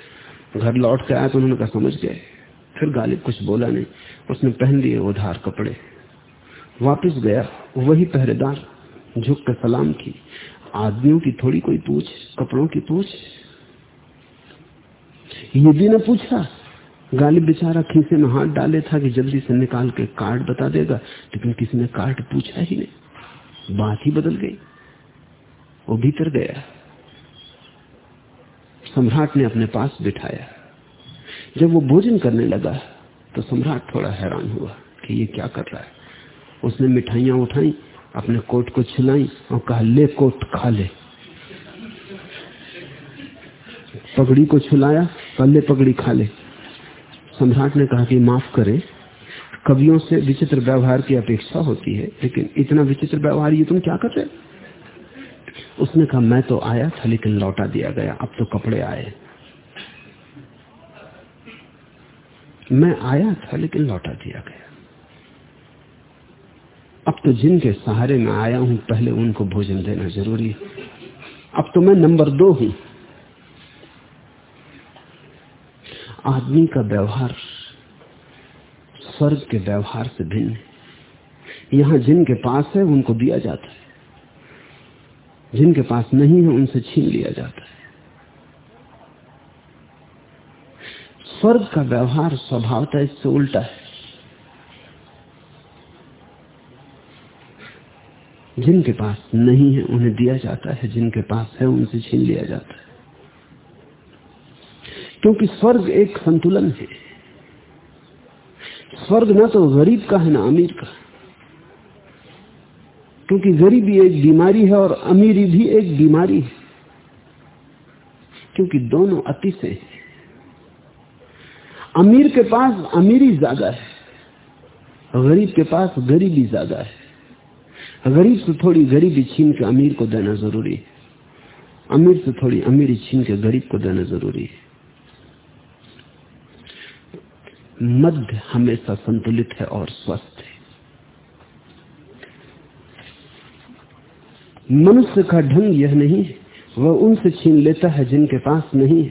घर लौट के आए तो उन्होंने कहा, समझ गए? फिर गालिब कुछ बोला नहीं। उसने पहन लिए उधार कपड़े। वापस गया, वही पहरेदार, झुक कर सलाम की। आदमियों की थोड़ी कोई पूछ, कपड़ों की पूछ। ये भी न पूछा। गालिब बेचारा खीसे में हाथ डाले था कि जल्दी से निकाल के कार्ड बता देगा, लेकिन किसी ने कार्ड पूछा ही नहीं। बात ही बदल गई। वो भीतर गया। सम्राट ने अपने पास बिठाया। जब वो भोजन करने लगा तो सम्राट थोड़ा हैरान हुआ कि ये क्या कर रहा है। उसने मिठाइयाँ उठाई, अपने कोट को छिलाई और कहा, ले कोट, खा ले। पगड़ी को छुलाया कल पगड़ी, खा ले। सम्राट ने कहा कि माफ़ करे, कवियों से विचित्र व्यवहार की अपेक्षा होती है, लेकिन इतना विचित्र व्यवहार, ये तुम क्या कर रहे उसने कहा, मैं तो आया था, लेकिन लौटा दिया गया, अब तो कपड़े आए मैं आया था, लेकिन लौटा दिया गया। अब तो जिनके सहारे में आया हूँ, पहले उनको भोजन देना ज़रूरी है। अब तो मैं नंबर दो हूँ। आदमी का व्यवहार स्वर्ग के व्यवहार से भिन्न है। यहाँ जिनके पास है, उनको दिया जाता है। जिनके पास नहीं है, उनसे छीन लिया जाता है। स्वर्ग का व्यवहार स्वभावता इससे उल्टा है। जिनके पास नहीं है, उन्हें दिया जाता है, जिनके पास है, उनसे छीन लिया जाता है। क्योंकि स्वर्ग एक संतुलन है। स्वर्ग ना तो गरीब का है, ना अमीर का क्योंकि गरीबी एक बीमारी है और अमीरी भी एक बीमारी है। क्योंकि दोनों अतिशय है। अमीर के पास अमीरी ज़्यादा है। गरीब के पास गरीबी ज़्यादा है। गरीब से थोड़ी गरीबी छीन के अमीर को देना ज़रूरी है। अमीर से थोड़ी अमीरी छीन के गरीब को देना ज़रूरी है। मध्य हमेशा संतुलित है और स्वस्थ है। मनुष्य का ढंग यह नहीं वह उनसे छीन लेता है जिनके पास नहीं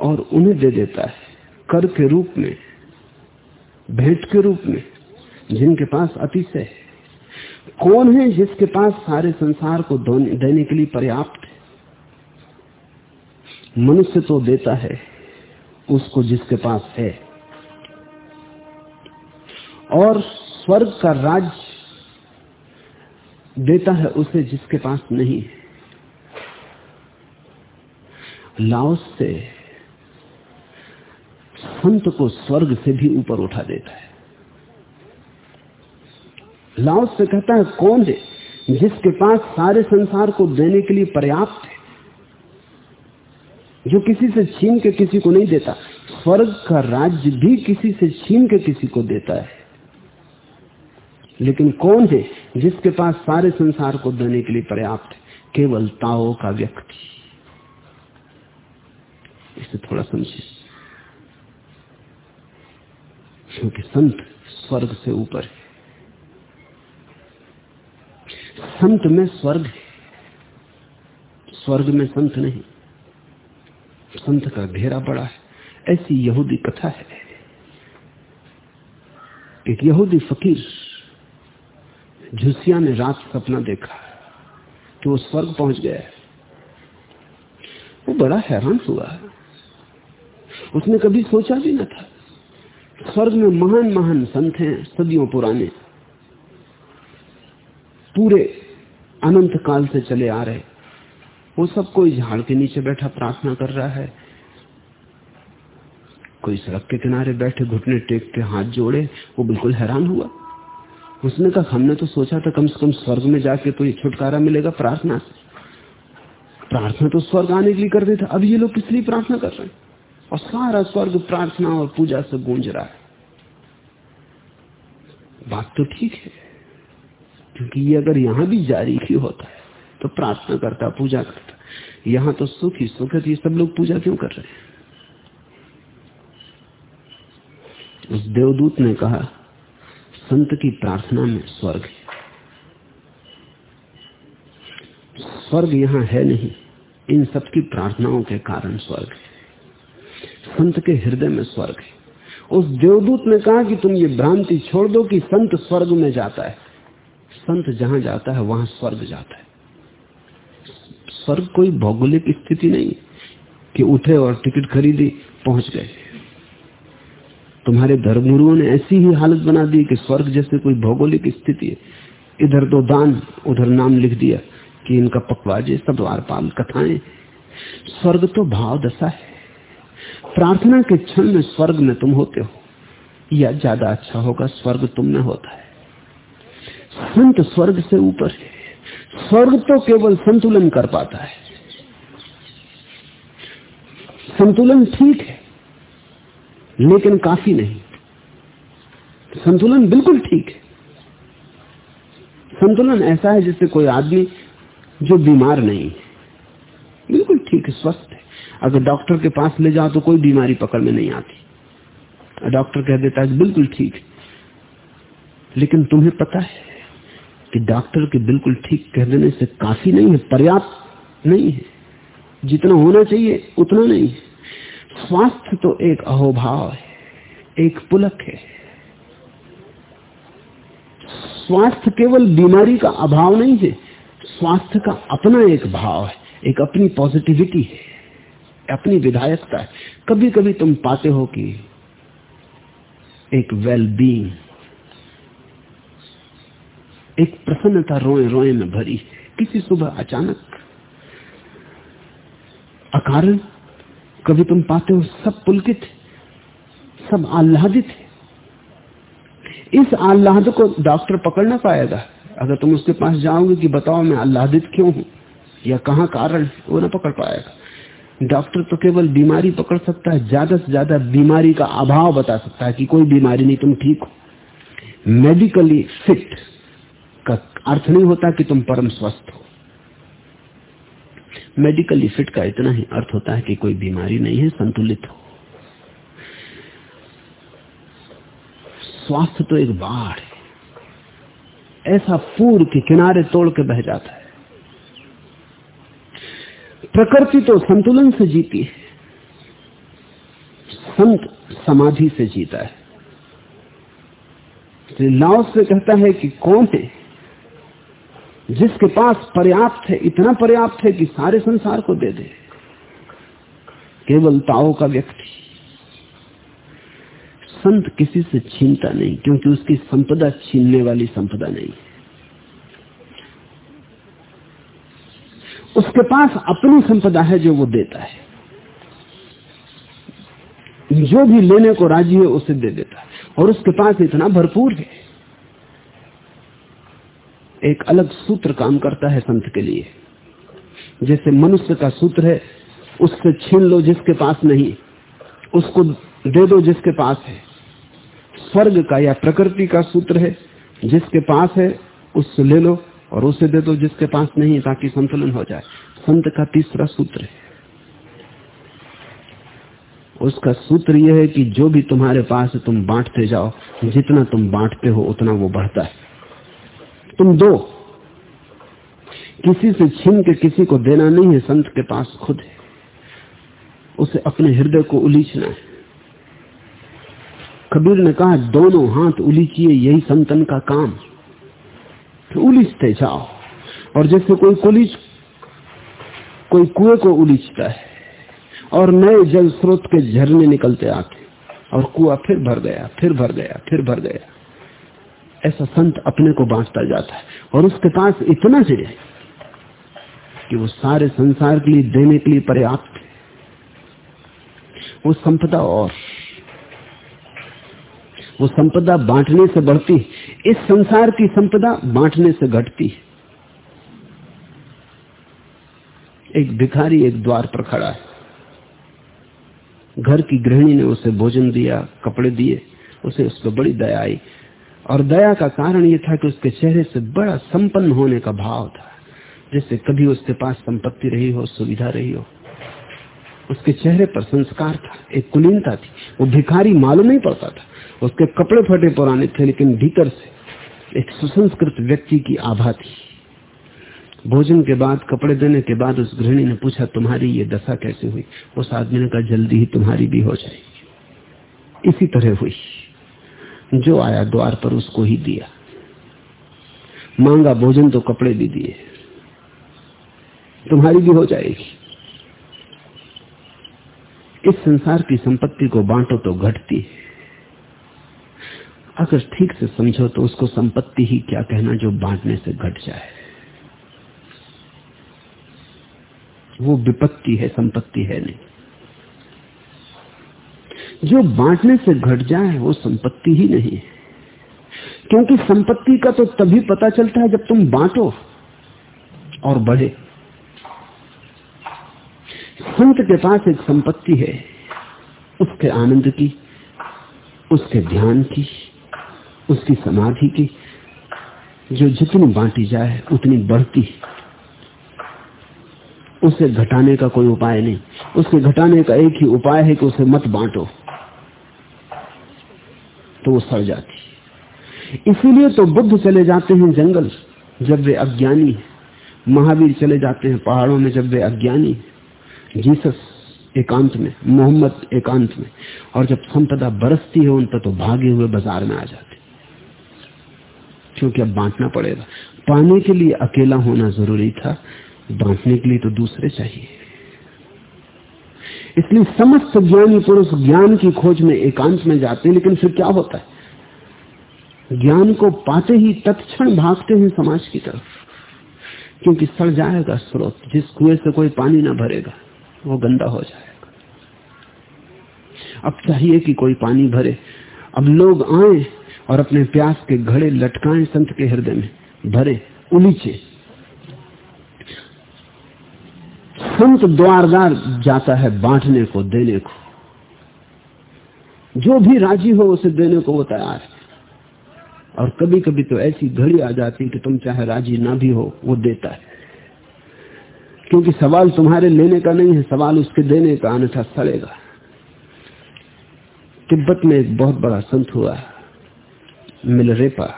और उन्हें दे देता है। कर के रूप में, भेंट के रूप में जिनके पास अतिशय है। कौन है जिसके पास सारे संसार को देने के लिए पर्याप्त है? मनुष्य तो देता है उसको जिसके पास है। और स्वर्ग का राज देता है उसे जिसके पास नहीं है। लाओस से संत को स्वर्ग से भी ऊपर उठा देता है। लाओस से कहता है, कौन है जिसके पास सारे संसार को देने के लिए पर्याप्त है, जो किसी से छीन के किसी को नहीं देता, स्वर्ग का राज्य भी किसी से छीन के किसी को देता है। लेकिन कौन है जिसके पास सारे संसार को देने के लिए पर्याप्त है? केवल ताओ का व्यक्ति। इसे थोड़ा समझे क्योंकि संत स्वर्ग से ऊपर है। संत में स्वर्ग है, स्वर्ग में संत नहीं। संत का घेरा बड़ा है, ऐसी यहूदी कथा है। एक यहूदी फकीर झुसिया ने रात सपना देखा कि वो स्वर्ग पहुँच गया है। वो बड़ा हैरान हुआ। उसने कभी सोचा भी ना था स्वर्ग में महान महान संत हैं, सदियों पुराने। पूरे अनंत काल से चले आ रहे। वो सब कोई झाड़ के नीचे बैठा प्रार्थना कर रहा है। कोई सड़क के किनारे बैठे, घुटने टेक के हाथ जोड़े, वो बिल्कुल हैरान हुआ। उसने कहा, हमने तो सोचा था कम से कम स्वर्ग में जाके तो ये छुटकारा मिलेगा प्रार्थना से। प्रार्थना तो स्वर्ग आने के लिए करते थे, अब ये लोग किस लिए प्रार्थना कर रहे हैं? और सारा स्वर्ग प्रार्थना और पूजा से गूंज रहा है। बात तो ठीक है, क्योंकि ये अगर यहाँ भी जारी ही होता है तो प्रार्थना करता, पूजा करता, यहाँ तो सुख ही सुख है तो सब लोग पूजा क्यों कर रहे हैं? उस देवदूत ने कहा, संत की प्रार्थना में स्वर्ग है। स्वर्ग यहाँ है नहीं, इन सबकी प्रार्थनाओं के कारण स्वर्ग है। संत के हृदय में स्वर्ग है। उस देवदूत ने कहा कि तुम ये भ्रांति छोड़ दो कि संत स्वर्ग में जाता है। संत जहाँ जाता है, वहाँ स्वर्ग जाता है। स्वर्ग कोई भौगोलिक स्थिति नहीं कि उठे और टिकट खरीदी, पहुँच गए। तुम्हारे धर्मगुरुओं ने ऐसी ही हालत बना दी कि स्वर्ग जैसे कोई भौगोलिक स्थिति है। इधर तो दान, उधर नाम लिख दिया कि इनका पकवाजे, सब द्वारपाल कथाएँ। स्वर्ग तो भाव दशा है। प्रार्थना के क्षण में स्वर्ग में तुम होते हो, या ज़्यादा अच्छा होगा स्वर्ग तुम में होता है। संत स्वर्ग से ऊपर है। स्वर्ग तो केवल संतुलन कर पाता है। संतुलन ठीक है, लेकिन काफ़ी नहीं। संतुलन बिल्कुल ठीक है। संतुलन ऐसा है जैसे कोई आदमी जो बीमार नहीं है, बिल्कुल ठीक है, स्वस्थ अगर डॉक्टर के पास ले जाओ तो कोई बीमारी पकड़ में नहीं आती। डॉक्टर कह देता है बिल्कुल ठीक लेकिन तुम्हें पता है कि डॉक्टर के बिल्कुल ठीक कह देने से काफ़ी नहीं है, पर्याप्त नहीं है। जितना होना चाहिए, उतना नहीं है। स्वास्थ्य तो एक अहोभाव है, एक पुलक है। स्वास्थ्य केवल बीमारी का अभाव नहीं है, स्वास्थ्य का अपना एक भाव है, एक अपनी पॉजिटिविटी है। अपनी विधायकता है। कभी कभी तुम पाते हो कि एक वेल बींग एक प्रसन्नता रोए रोए में भरी। किसी सुबह अचानक अकारण कभी तुम पाते हो सब पुलकित, सब आह्लादित इस आह्लाद को डॉक्टर पकड़ ना पाएगा। अगर तुम उसके पास जाओगे कि बताओ मैं आह्लादित क्यों हूँ, या कहा कारण वो ना पकड़ पाएगा। डॉक्टर तो केवल बीमारी पकड़ सकता है, ज़्यादा से ज़्यादा बीमारी का अभाव बता सकता है कि कोई बीमारी नहीं, तुम ठीक हो। मेडिकली फिट का अर्थ नहीं होता कि तुम परम स्वस्थ हो। मेडिकली फिट का इतना ही अर्थ होता है कि कोई बीमारी नहीं है, संतुलित हो। स्वास्थ्य तो एक बाढ़ है। ऐसा पूर के किनारे तोड़ के बह जाता है। प्रकृति तो संतुलन से जीती है। संत समाधि से जीता है। लाओ से कहता है कि कौन है? जिसके पास पर्याप्त है, इतना पर्याप्त है कि सारे संसार को दे दे। केवल ताओ का व्यक्ति। संत किसी से छीनता नहीं, क्योंकि उसकी संपदा छीनने वाली संपदा नहीं उसके पास अपनी संपदा है जो वो देता है। जो भी लेने को राज़ी है उसे दे देता है। और उसके पास इतना भरपूर है। एक अलग सूत्र काम करता है संत के लिए। जैसे मनुष्य का सूत्र है, उससे छीन लो जिसके पास नहीं, उसको दे दो जिसके पास है। स्वर्ग का या प्रकृति का सूत्र है, जिसके पास है, उससे ले लो। और उसे दे दो जिसके पास नहीं ताकि संतुलन हो जाए। संत का तीसरा सूत्र है। उसका सूत्र यह है कि जो भी तुम्हारे पास है, तुम बांटते जाओ। जितना तुम बांटते हो, उतना वो बढ़ता है। तुम दो। किसी से छीन के किसी को देना नहीं है, संत के पास खुद है। उसे अपने हृदय को उलीचना है। कबीर ने कहा, दोनों हाथ उलीचिए, यही संतन का काम तो उलीचते जाओ। और जैसे कोई कुलीच, कोई कुएँ को उलीचता है, और नए जल स्रोत के झरने निकलते आते, और कुआ फिर भर गया, फिर भर गया, फिर भर गया। ऐसा संत अपने को बांटता जाता है, और उसके पास इतना से है कि वो सारे संसार के लिए देने के लिए पर्याप्त है। वो संपदा और वो संपदा बांटने से बढ़ती इस संसार की संपदा बांटने से घटती एक भिखारी एक द्वार पर खड़ा है। घर की गृहिणी ने उसे भोजन दिया, कपड़े दिए, उसे उस पर बड़ी दया आई। और दया का कारण यह था कि उसके चेहरे से बड़ा संपन्न होने का भाव था जैसे कभी उसके पास संपत्ति रही हो, सुविधा रही हो। उसके चेहरे पर संस्कार था, एक कुलीनता थी। वो भिखारी मालूम नहीं पड़ता था। उसके कपड़े फटे पुराने थे, लेकिन भीतर से एक सुसंस्कृत व्यक्ति की आभा थी। भोजन के बाद, कपड़े देने के बाद उस गृहिणी ने पूछा, तुम्हारी ये दशा कैसे हुई? उस आदमी ने कहा, जल्दी ही तुम्हारी भी हो जाएगी। इसी तरह हुई। जो आया द्वार पर उसको ही दिया। मांगा, भोजन तो कपड़े भी दिए। तुम्हारी भी हो जाएगी। इस संसार की संपत्ति को बांटो तो घटती है। अगर ठीक से समझो तो उसको संपत्ति ही क्या कहना जो बांटने से घट जाए। वो विपत्ति है, संपत्ति है नहीं। जो बांटने से घट जाए, वो संपत्ति ही नहीं है। क्योंकि संपत्ति का तो तभी पता चलता है जब तुम बांटो और बढ़े। संत के पास एक संपत्ति है, उसके आनंद की, उसके ध्यान की। उसकी समाधि की, जो जितनी बांटी जाए, उतनी बढ़ती। है उसे घटाने का कोई उपाय नहीं। उसके घटाने का एक ही उपाय है कि उसे मत बांटो। तो वो सड़ जाती। इसीलिए तो बुद्ध चले जाते हैं जंगल, जब वे अज्ञानी महावीर चले जाते हैं पहाड़ों में, जब वे अज्ञानी जीसस एकांत में, मोहम्मद एकांत में। और जब संपदा बरसती है, उन पर तो भागे हुए बाज़ार में आ जाते क्योंकि अब बांटना पड़ेगा। पाने के लिए अकेला होना ज़रूरी था। बांटने के लिए तो दूसरे चाहिए। इसलिए समस्त ज्ञानी पुरुष ज्ञान की खोज में एकांत में जाते हैं, लेकिन फिर क्या होता है? ज्ञान को पाते ही तत्क्षण भागते हैं समाज की तरफ़। क्योंकि सड़ जाएगा स्रोत। जिस कुएँ से कोई पानी ना भरेगा, वो गंदा हो जाएगा। अब चाहिए कि कोई पानी भरे। अब लोग आए और अपने प्यास के घड़े लटकाए संत के हृदय में, भरे, उलीचे। संत द्वारदार जाता है बांटने को, देने को। जो भी राज़ी हो, उसे देने को वो तैयार है। और कभी कभी तो ऐसी घड़ी आ जाती कि तुम चाहे राज़ी ना भी हो, वो देता है। क्योंकि सवाल तुम्हारे लेने का नहीं है, सवाल उसके देने का अन्यथा सड़ेगा। तिब्बत में एक बहुत बड़ा संत हुआ मिलरेपा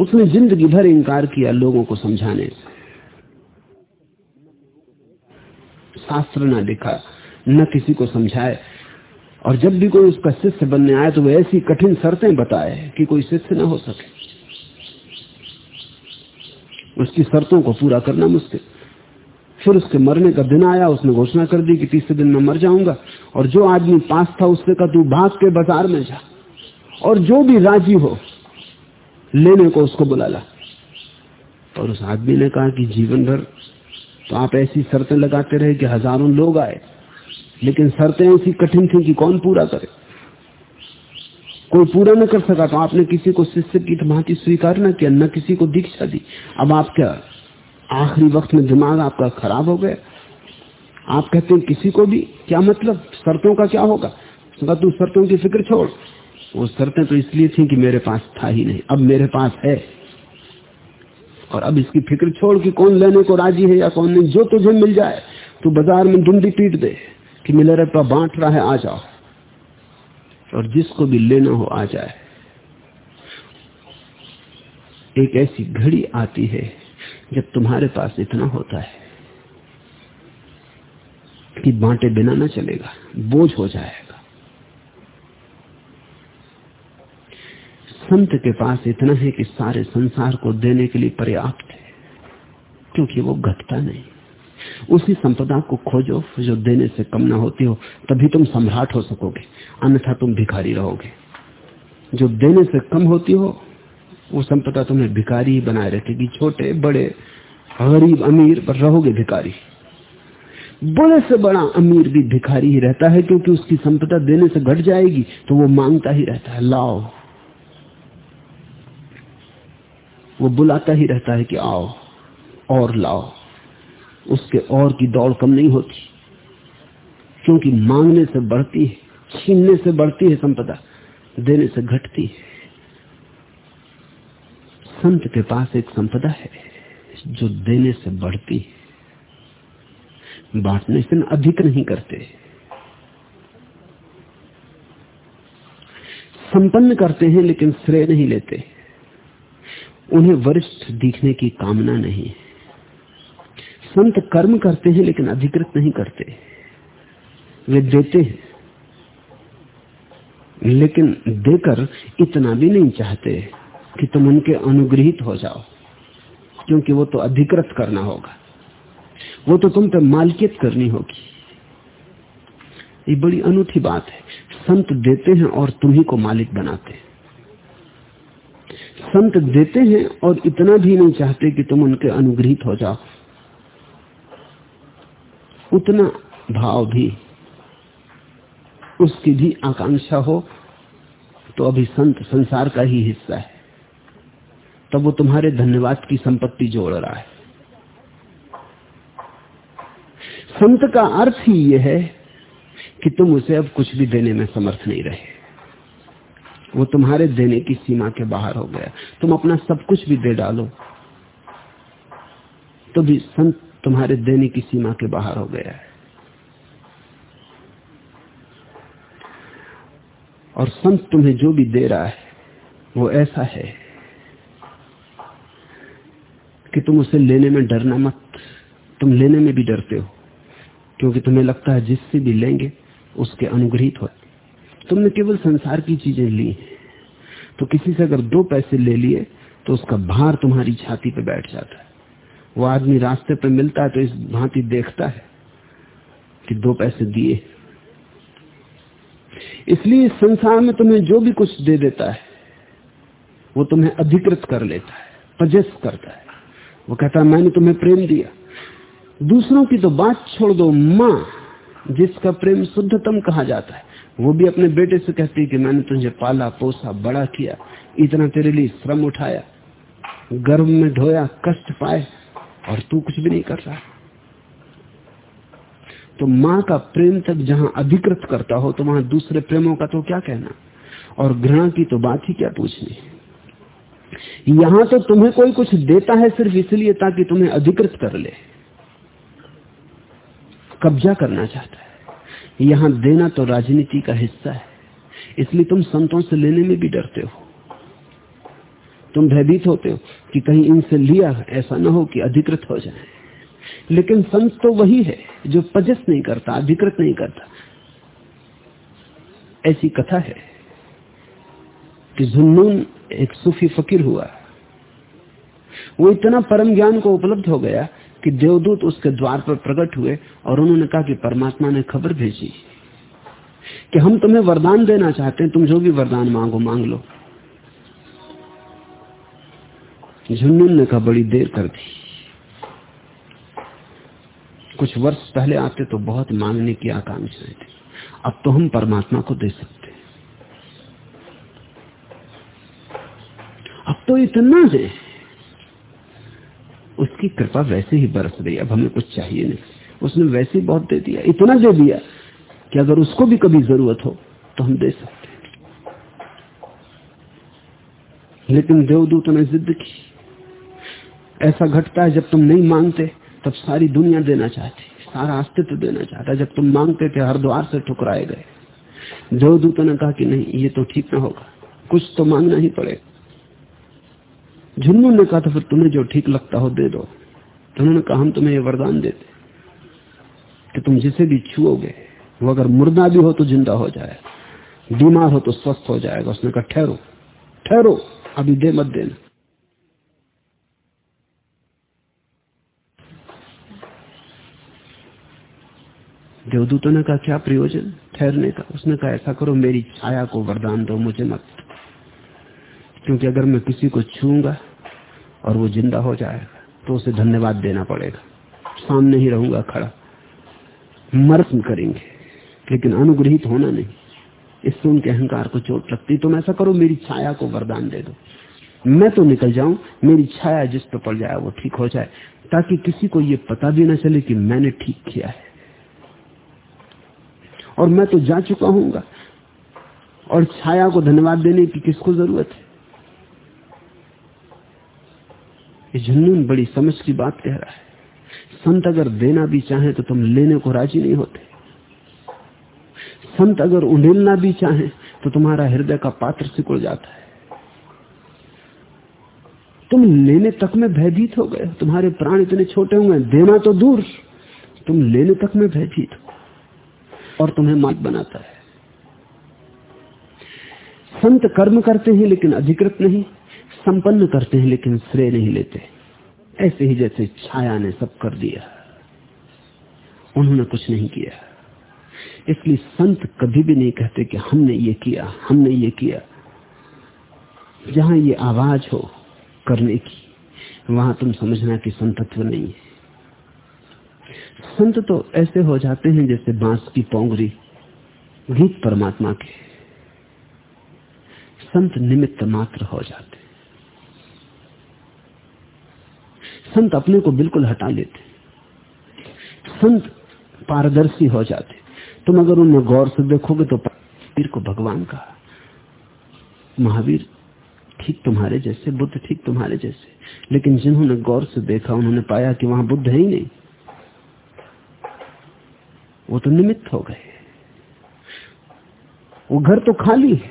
उसने ज़िंदगी भर इंकार किया लोगों को समझाने से। शास्त्र ना लिखा, न किसी को समझाए। और जब भी कोई उसका शिष्य बनने आए तो वह ऐसी कठिन शर्तें बताए कि कोई शिष्य ना हो सके। उसकी शर्तों को पूरा करना मुश्किल। फिर उसके मरने का दिन आया, उसने घोषणा कर दी कि तीसरे दिन मैं मर जाऊँगा। और जो आदमी पास था, उससे कहा, तू भाग के बाज़ार में जा। और जो भी राज़ी हो, लेने को उसको बुला ला। और उस आदमी ने कहा कि जीवन भर तो आप ऐसी शर्तें लगाते रहे कि हज़ारों लोग आए, लेकिन शर्तें ऐसी कठिन थी कि कौन पूरा करे? कोई पूरा न कर सका तो आपने किसी को शिष्य की भांति स्वीकार न किया, न किसी को दीक्षा दी। अब आप क्या, आखिरी वक्त में दिमाग आपका खराब हो गया? आप कहते हैं किसी को भी क्या मतलब? शर्तों का क्या होगा? तू शर्तों की फ़िक्र छोड़। वो शर्तें तो इसलिए थी कि मेरे पास था ही नहीं। अब मेरे पास है। और अब इसकी फ़िक्र छोड़ कि कौन लेने को राज़ी है या कौन नहीं, जो तुझे मिल जाए, तू बाज़ार में डुंडी पीट दे कि मिले रहा बांट रहा है, आ जाओ। और जिसको भी लेना हो, आ जाए। एक ऐसी घड़ी आती है जब तुम्हारे पास इतना होता है कि बांटे बिना ना चलेगा, बोझ हो जाएगा संत के पास इतना है कि सारे संसार को देने के लिए पर्याप्त है, क्योंकि वो घटता नहीं। उसी संपदा को खोजो, जो देने से कम ना होती हो, तभी तुम सम्राट हो सकोगे, अन्यथा तुम भिखारी रहोगे। जो देने से कम होती हो, वो संपदा तुम्हें भिखारी बनाए रखेगी। छोटे, बड़े, गरीब, अमीर, पर रहोगे भिखारी। बड़े से बड़ा अमीर भी भिखारी ही रहता है, क्योंकि उसकी संपदा देने से घट जाएगी तो वो माँगता ही रहता है, लाओ। वो बुलाता ही रहता है कि आओ, और लाओ। उसके और की दौड़ कम नहीं होती। क्योंकि मांगने से बढ़ती है, छीनने से बढ़ती है संपदा, देने से घटती है। संत के पास एक संपदा है, जो देने से बढ़ती है। बांटने से अधिक नहीं करते। संपन्न करते हैं, लेकिन श्रेय नहीं लेते। उन्हें वरिष्ठ दिखने की कामना नहीं संत कर्म करते हैं, लेकिन अधिकृत नहीं करते। वे देते हैं, लेकिन देकर इतना भी नहीं चाहते कि तुम उनके अनुग्रहित हो जाओ, क्योंकि वो तो अधिकृत करना होगा। वो तो तुम पे मालकियत करनी होगी। ये बड़ी अनूठी बात है। संत देते हैं और तुम्ही को मालिक बनाते हैं। संत देते हैं और इतना भी नहीं चाहते कि तुम उनके अनुग्रहित हो जाओ। उतना भाव भी, उसकी भी आकांक्षा हो तो अभी संत संसार का ही हिस्सा है। तब वो तुम्हारे धन्यवाद की संपत्ति जोड़ रहा है। संत का अर्थ ही यह है कि तुम उसे अब कुछ भी देने में समर्थ नहीं रहे। वो तुम्हारे देने की सीमा के बाहर हो गया। तुम अपना सब कुछ भी दे डालो। तो भी संत तुम्हारे देने की सीमा के बाहर हो गया है। और संत तुम्हें जो भी दे रहा है, वो ऐसा है कि तुम उसे लेने में डरना मत। तुम लेने में भी डरते हो, क्योंकि तुम्हें लगता है जिससे भी लेंगे, उसके अनुग्रहित हो। तुमने केवल संसार की चीज़ें ली। तो किसी से अगर दो पैसे ले लिए तो उसका भार तुम्हारी छाती पे बैठ जाता है। वो आदमी रास्ते पे मिलता है तो इस भांति देखता है कि दो पैसे दिए। इसलिए संसार में तुम्हें जो भी कुछ दे देता है, वो तुम्हें अधिकृत कर लेता है पजस करता है। वो कहता है, मैंने तुम्हें प्रेम दिया। दूसरों की तो बात छोड़ दो, माँ, जिसका प्रेम शुद्धतम कहा जाता है। वो भी अपने बेटे से कहती है कि मैंने तुझे पाला, पोसा, बड़ा किया, इतना तेरे लिए श्रम उठाया, गर्भ में ढोया, कष्ट पाए, और तू कुछ भी नहीं कर रहा। तो माँ का प्रेम तक जहाँ अधिकृत करता हो तो वहाँ दूसरे प्रेमों का तो क्या कहना? और घृणा की तो बात ही क्या पूछनी यहाँ तो तुम्हें कोई कुछ देता है सिर्फ़ इसलिए ताकि तुम्हें अधिकृत कर ले। कब्जा करना चाहता है। यहाँ देना तो राजनीति का हिस्सा है। इसलिए तुम संतों से लेने में भी डरते हो। तुम भयभीत होते हो कि कहीं इनसे लिया ऐसा ना हो कि अधिकृत हो जाए। लेकिन संत तो वही है जो पजस नहीं करता, अधिकृत नहीं करता। ऐसी कथा है कि जुन्नून एक सूफी फकीर हुआ। वो इतना परम ज्ञान को उपलब्ध हो गया कि देवदूत उसके द्वार पर प्रकट हुए और उन्होंने कहा कि परमात्मा ने खबर भेजी कि हम तुम्हें वरदान देना चाहते हैं, तुम जो भी वरदान मांगो, मांग लो। झुन्नुन ने कहा, बड़ी देर कर दी। कुछ वर्ष पहले आते तो बहुत मांगने की आकांक्षाएँ थी। अब तो हम परमात्मा को दे सकते अब तो इतना है उसकी कृपा वैसे ही बरस रही अब हमें कुछ चाहिए नहीं। उसने वैसे बहुत दे दिया, इतना दे दिया कि अगर उसको भी कभी ज़रूरत हो तो हम दे सकते लेकिन देवदूत ने जिद की। ऐसा घटता है जब तुम नहीं मांगते तब सारी दुनिया देना चाहती सारा अस्तित्व देना चाहता जब तुम मांगते थे हरिद्वार से ठुकराए गए। देवदूत ने कहा कि नहीं, ये तो ठीक ना होगा, कुछ तो मांगना ही पड़ेगा। झुन्नू ने कहा था, फिर तुम्हें जो ठीक लगता हो दे दो। तो उन्होंने कहा, हम तुम्हें ये वरदान देते कि तुम जिसे भी छुओगे, वो अगर मुर्दा भी हो तो ज़िंदा हो जाए, बीमार हो तो स्वस्थ हो जाएगा। उसने कहा, ठहरो ठहरो, अभी दे मत देना। देवदूतों ने कहा, क्या प्रयोजन ठहरने का? उसने कहा, ऐसा करो, मेरी छाया को वरदान दो, मुझे मत क्योंकि अगर मैं किसी को छूँगा और वो ज़िंदा हो जाएगा तो उसे धन्यवाद देना पड़ेगा। सामने ही रहूँगा, खड़ा। मर्म करेंगे, लेकिन अनुग्रहित होना नहीं। इससे उनके अहंकार को चोट लगती तो ऐसा करो, मेरी छाया को वरदान दे दो। मैं तो निकल जाऊँ, मेरी छाया जिस पर पड़ जाए, वो ठीक हो जाए, ताकि किसी को ये पता भी ना चले कि मैंने ठीक किया है। और मैं तो जा चुका हूँगा, और छाया को धन्यवाद देने की किसको ज़रूरत है? ये बड़ी समझ की बात कह रहा है। संत अगर देना भी चाहे तो तुम लेने को राज़ी नहीं होते। संत अगर उंडेलना भी चाहे तो तुम्हारा हृदय का पात्र सिकुड़ जाता है। तुम लेने तक में भयभीत हो गए तुम्हारे प्राण इतने छोटे हुए देना तो दूर। तुम लेने तक में भयभीत हो। और तुम्हें मालिक बनाता है। संत कर्म करते हैं लेकिन अधिकृत नहीं। संपन्न करते हैं, लेकिन श्रेय नहीं लेते। ऐसे ही जैसे छाया ने सब कर दिया। उन्होंने कुछ नहीं किया। इसलिए संत कभी भी नहीं कहते कि हमने ये किया, हमने ये किया। जहाँ ये आवाज़ हो करने की, वहाँ तुम समझना कि संतत्व नहीं है। संत तो ऐसे हो जाते हैं जैसे बाँस की पोंगरी, गीत परमात्मा के। संत निमित्त मात्र हो जाते संत अपने को बिल्कुल हटा लेते। संत पारदर्शी हो जाते। तुम अगर उन्हें गौर से देखोगे तो महावीर को भगवान का महावीर ठीक तुम्हारे जैसे, बुद्ध ठीक तुम्हारे जैसे। लेकिन जिन्होंने गौर से देखा, उन्होंने पाया कि वहाँ बुद्ध है ही नहीं। वो तो निमित्त हो गए। वो घर तो खाली है।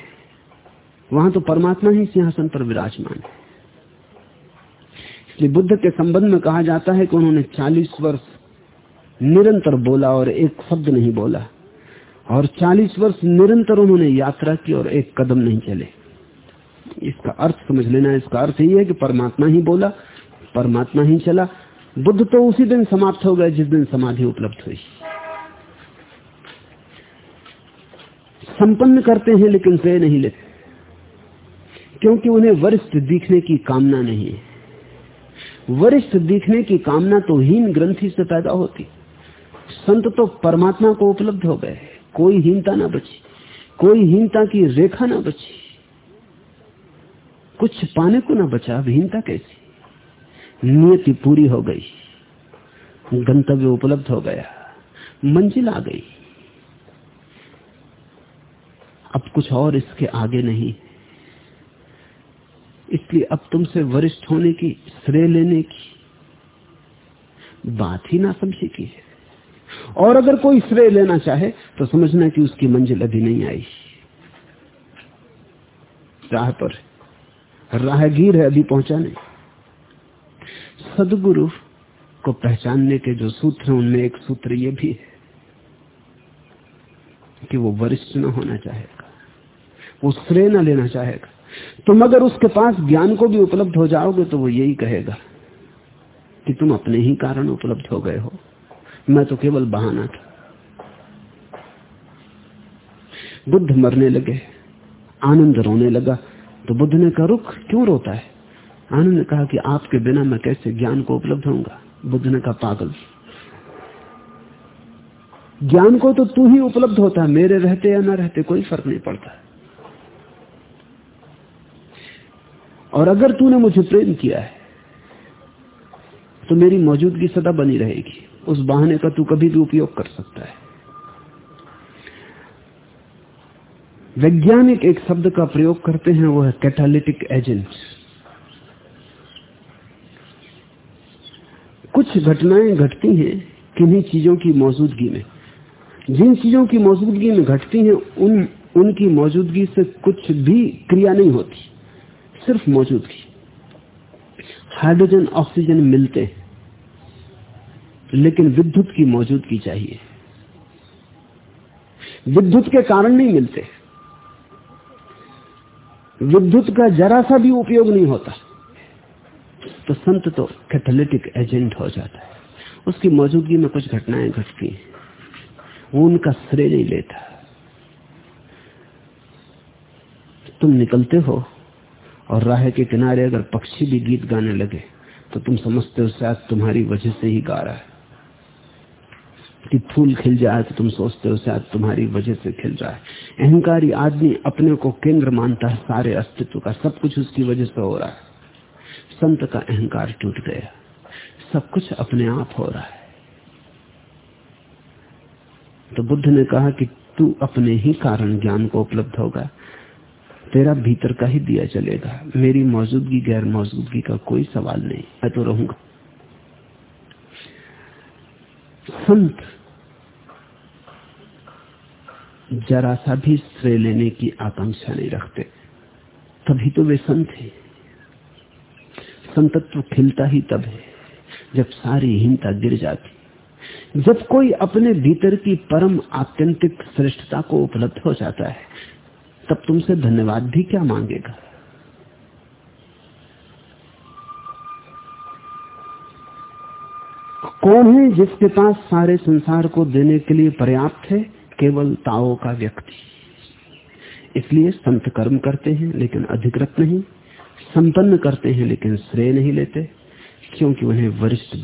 वहाँ तो परमात्मा ही सिंहासन पर विराजमान है। इसलिए बुद्ध के संबंध में कहा जाता है कि उन्होंने 40 वर्ष निरंतर बोला और एक शब्द नहीं बोला। और 40 वर्ष निरंतर उन्होंने यात्रा की और एक कदम नहीं चले। इसका अर्थ समझ लेना, इसका अर्थ यही है कि परमात्मा ही बोला, परमात्मा ही चला। बुद्ध तो उसी दिन समाप्त हो गए जिस दिन समाधि उपलब्ध हुई। संपन्न करते हैं लेकिन श्रेय नहीं लेते, क्योंकि उन्हें वरिष्ठ दिखने की कामना नहीं है। वरिष्ठ दिखने की कामना तो हीन ग्रंथि से पैदा होती। संत तो परमात्मा को उपलब्ध हो गए कोई हीनता ना बची, कोई हीनता की रेखा ना बची। कुछ पाने को ना बचा हीनता कैसी? नियति पूरी हो गई, गंतव्य उपलब्ध हो गया, मंजिल आ गई। अब कुछ और इसके आगे नहीं। इसलिए अब तुमसे वरिष्ठ होने की, श्रेय लेने की बात ही ना समझी की है। और अगर कोई श्रेय लेना चाहे तो समझना कि उसकी मंजिल अभी नहीं आई। राह पर राहगीर है अभी पहुँचा नहीं सदगुरु को पहचानने के जो सूत्र हैं, उनमें एक सूत्र ये भी है कि वो वरिष्ठ न होना चाहेगा। वो श्रेय न लेना चाहेगा। तुम अगर उसके पास ज्ञान को भी उपलब्ध हो जाओगे तो वो यही कहेगा कि तुम अपने ही कारण उपलब्ध हो गए हो। मैं तो केवल बहाना था। बुद्ध मरने लगे, आनंद रोने लगा। तो बुद्ध ने कहा, रुख, क्यों रोता है? आनंद ने कहा कि आपके बिना मैं कैसे ज्ञान को उपलब्ध होऊँगा? बुद्ध ने कहा, पागल। ज्ञान को तो तू ही उपलब्ध होता है, मेरे रहते या ना रहते कोई फ़र्क नहीं पड़ता। और अगर तूने मुझे प्रेम किया है तो मेरी मौजूदगी सदा बनी रहेगी। उस बहाने का तू कभी भी उपयोग कर सकता है। वैज्ञानिक एक शब्द का प्रयोग करते हैं, वो है कैटालिटिक एजेंट कुछ घटनाएँ घटती हैं किन्हीं चीज़ों की मौजूदगी में। जिन चीज़ों की मौजूदगी में घटती हैं, उन, उनकी मौजूदगी से कुछ भी क्रिया नहीं होती। सिर्फ़ मौजूदगी हाइड्रोजन, ऑक्सीजन मिलते हैं, लेकिन विद्युत की मौजूदगी चाहिए। विद्युत के कारण नहीं मिलते। विद्युत का जरा सा भी उपयोग नहीं होता। तो संत तो कैथलेटिक एजेंट हो जाता है। उसकी मौजूदगी में कुछ घटनाएँ घटती हैं। वो उनका श्रेय नहीं लेता। तुम निकलते हो और राह के किनारे अगर पक्षी भी गीत गाने लगे तो तुम समझते हो शायद तुम्हारी वजह से ही गा रहा है। कि फूल खिल जाए तो तुम सोचते हो शायद तुम्हारी वजह से खिल रहा है अहंकारी आदमी अपने को केंद्र मानता है सारे अस्तित्व का, सब कुछ उसकी वजह से हो रहा है। संत का अहंकार टूट गया। सब कुछ अपने आप हो रहा है। तो बुद्ध ने कहा कि तू अपने ही कारण ज्ञान को उपलब्ध होगा। तेरा भीतर का ही दिया चलेगा। मेरी मौजूदगी गैर मौजूदगी का कोई सवाल नहीं। मैं तो रहूँगा। संत, जरा सा भी श्रेय लेने की आकांक्षा नहीं रखते। तभी तो वे संत हैं। संतत्व खिलता ही तब है, जब सारी हीनता गिर जाती। जब कोई अपने भीतर की परम आत्यंतिक श्रेष्ठता को उपलब्ध हो जाता है तब तुमसे धन्यवाद भी क्या मांगेगा? कौन है जिसके पास सारे संसार को देने के लिए पर्याप्त है? केवल ताओ का व्यक्ति। इसलिए संत कर्म करते हैं, लेकिन अधिकृत नहीं। संपन्न करते हैं, लेकिन श्रेय नहीं लेते, क्योंकि उन्हें वरिष्ठ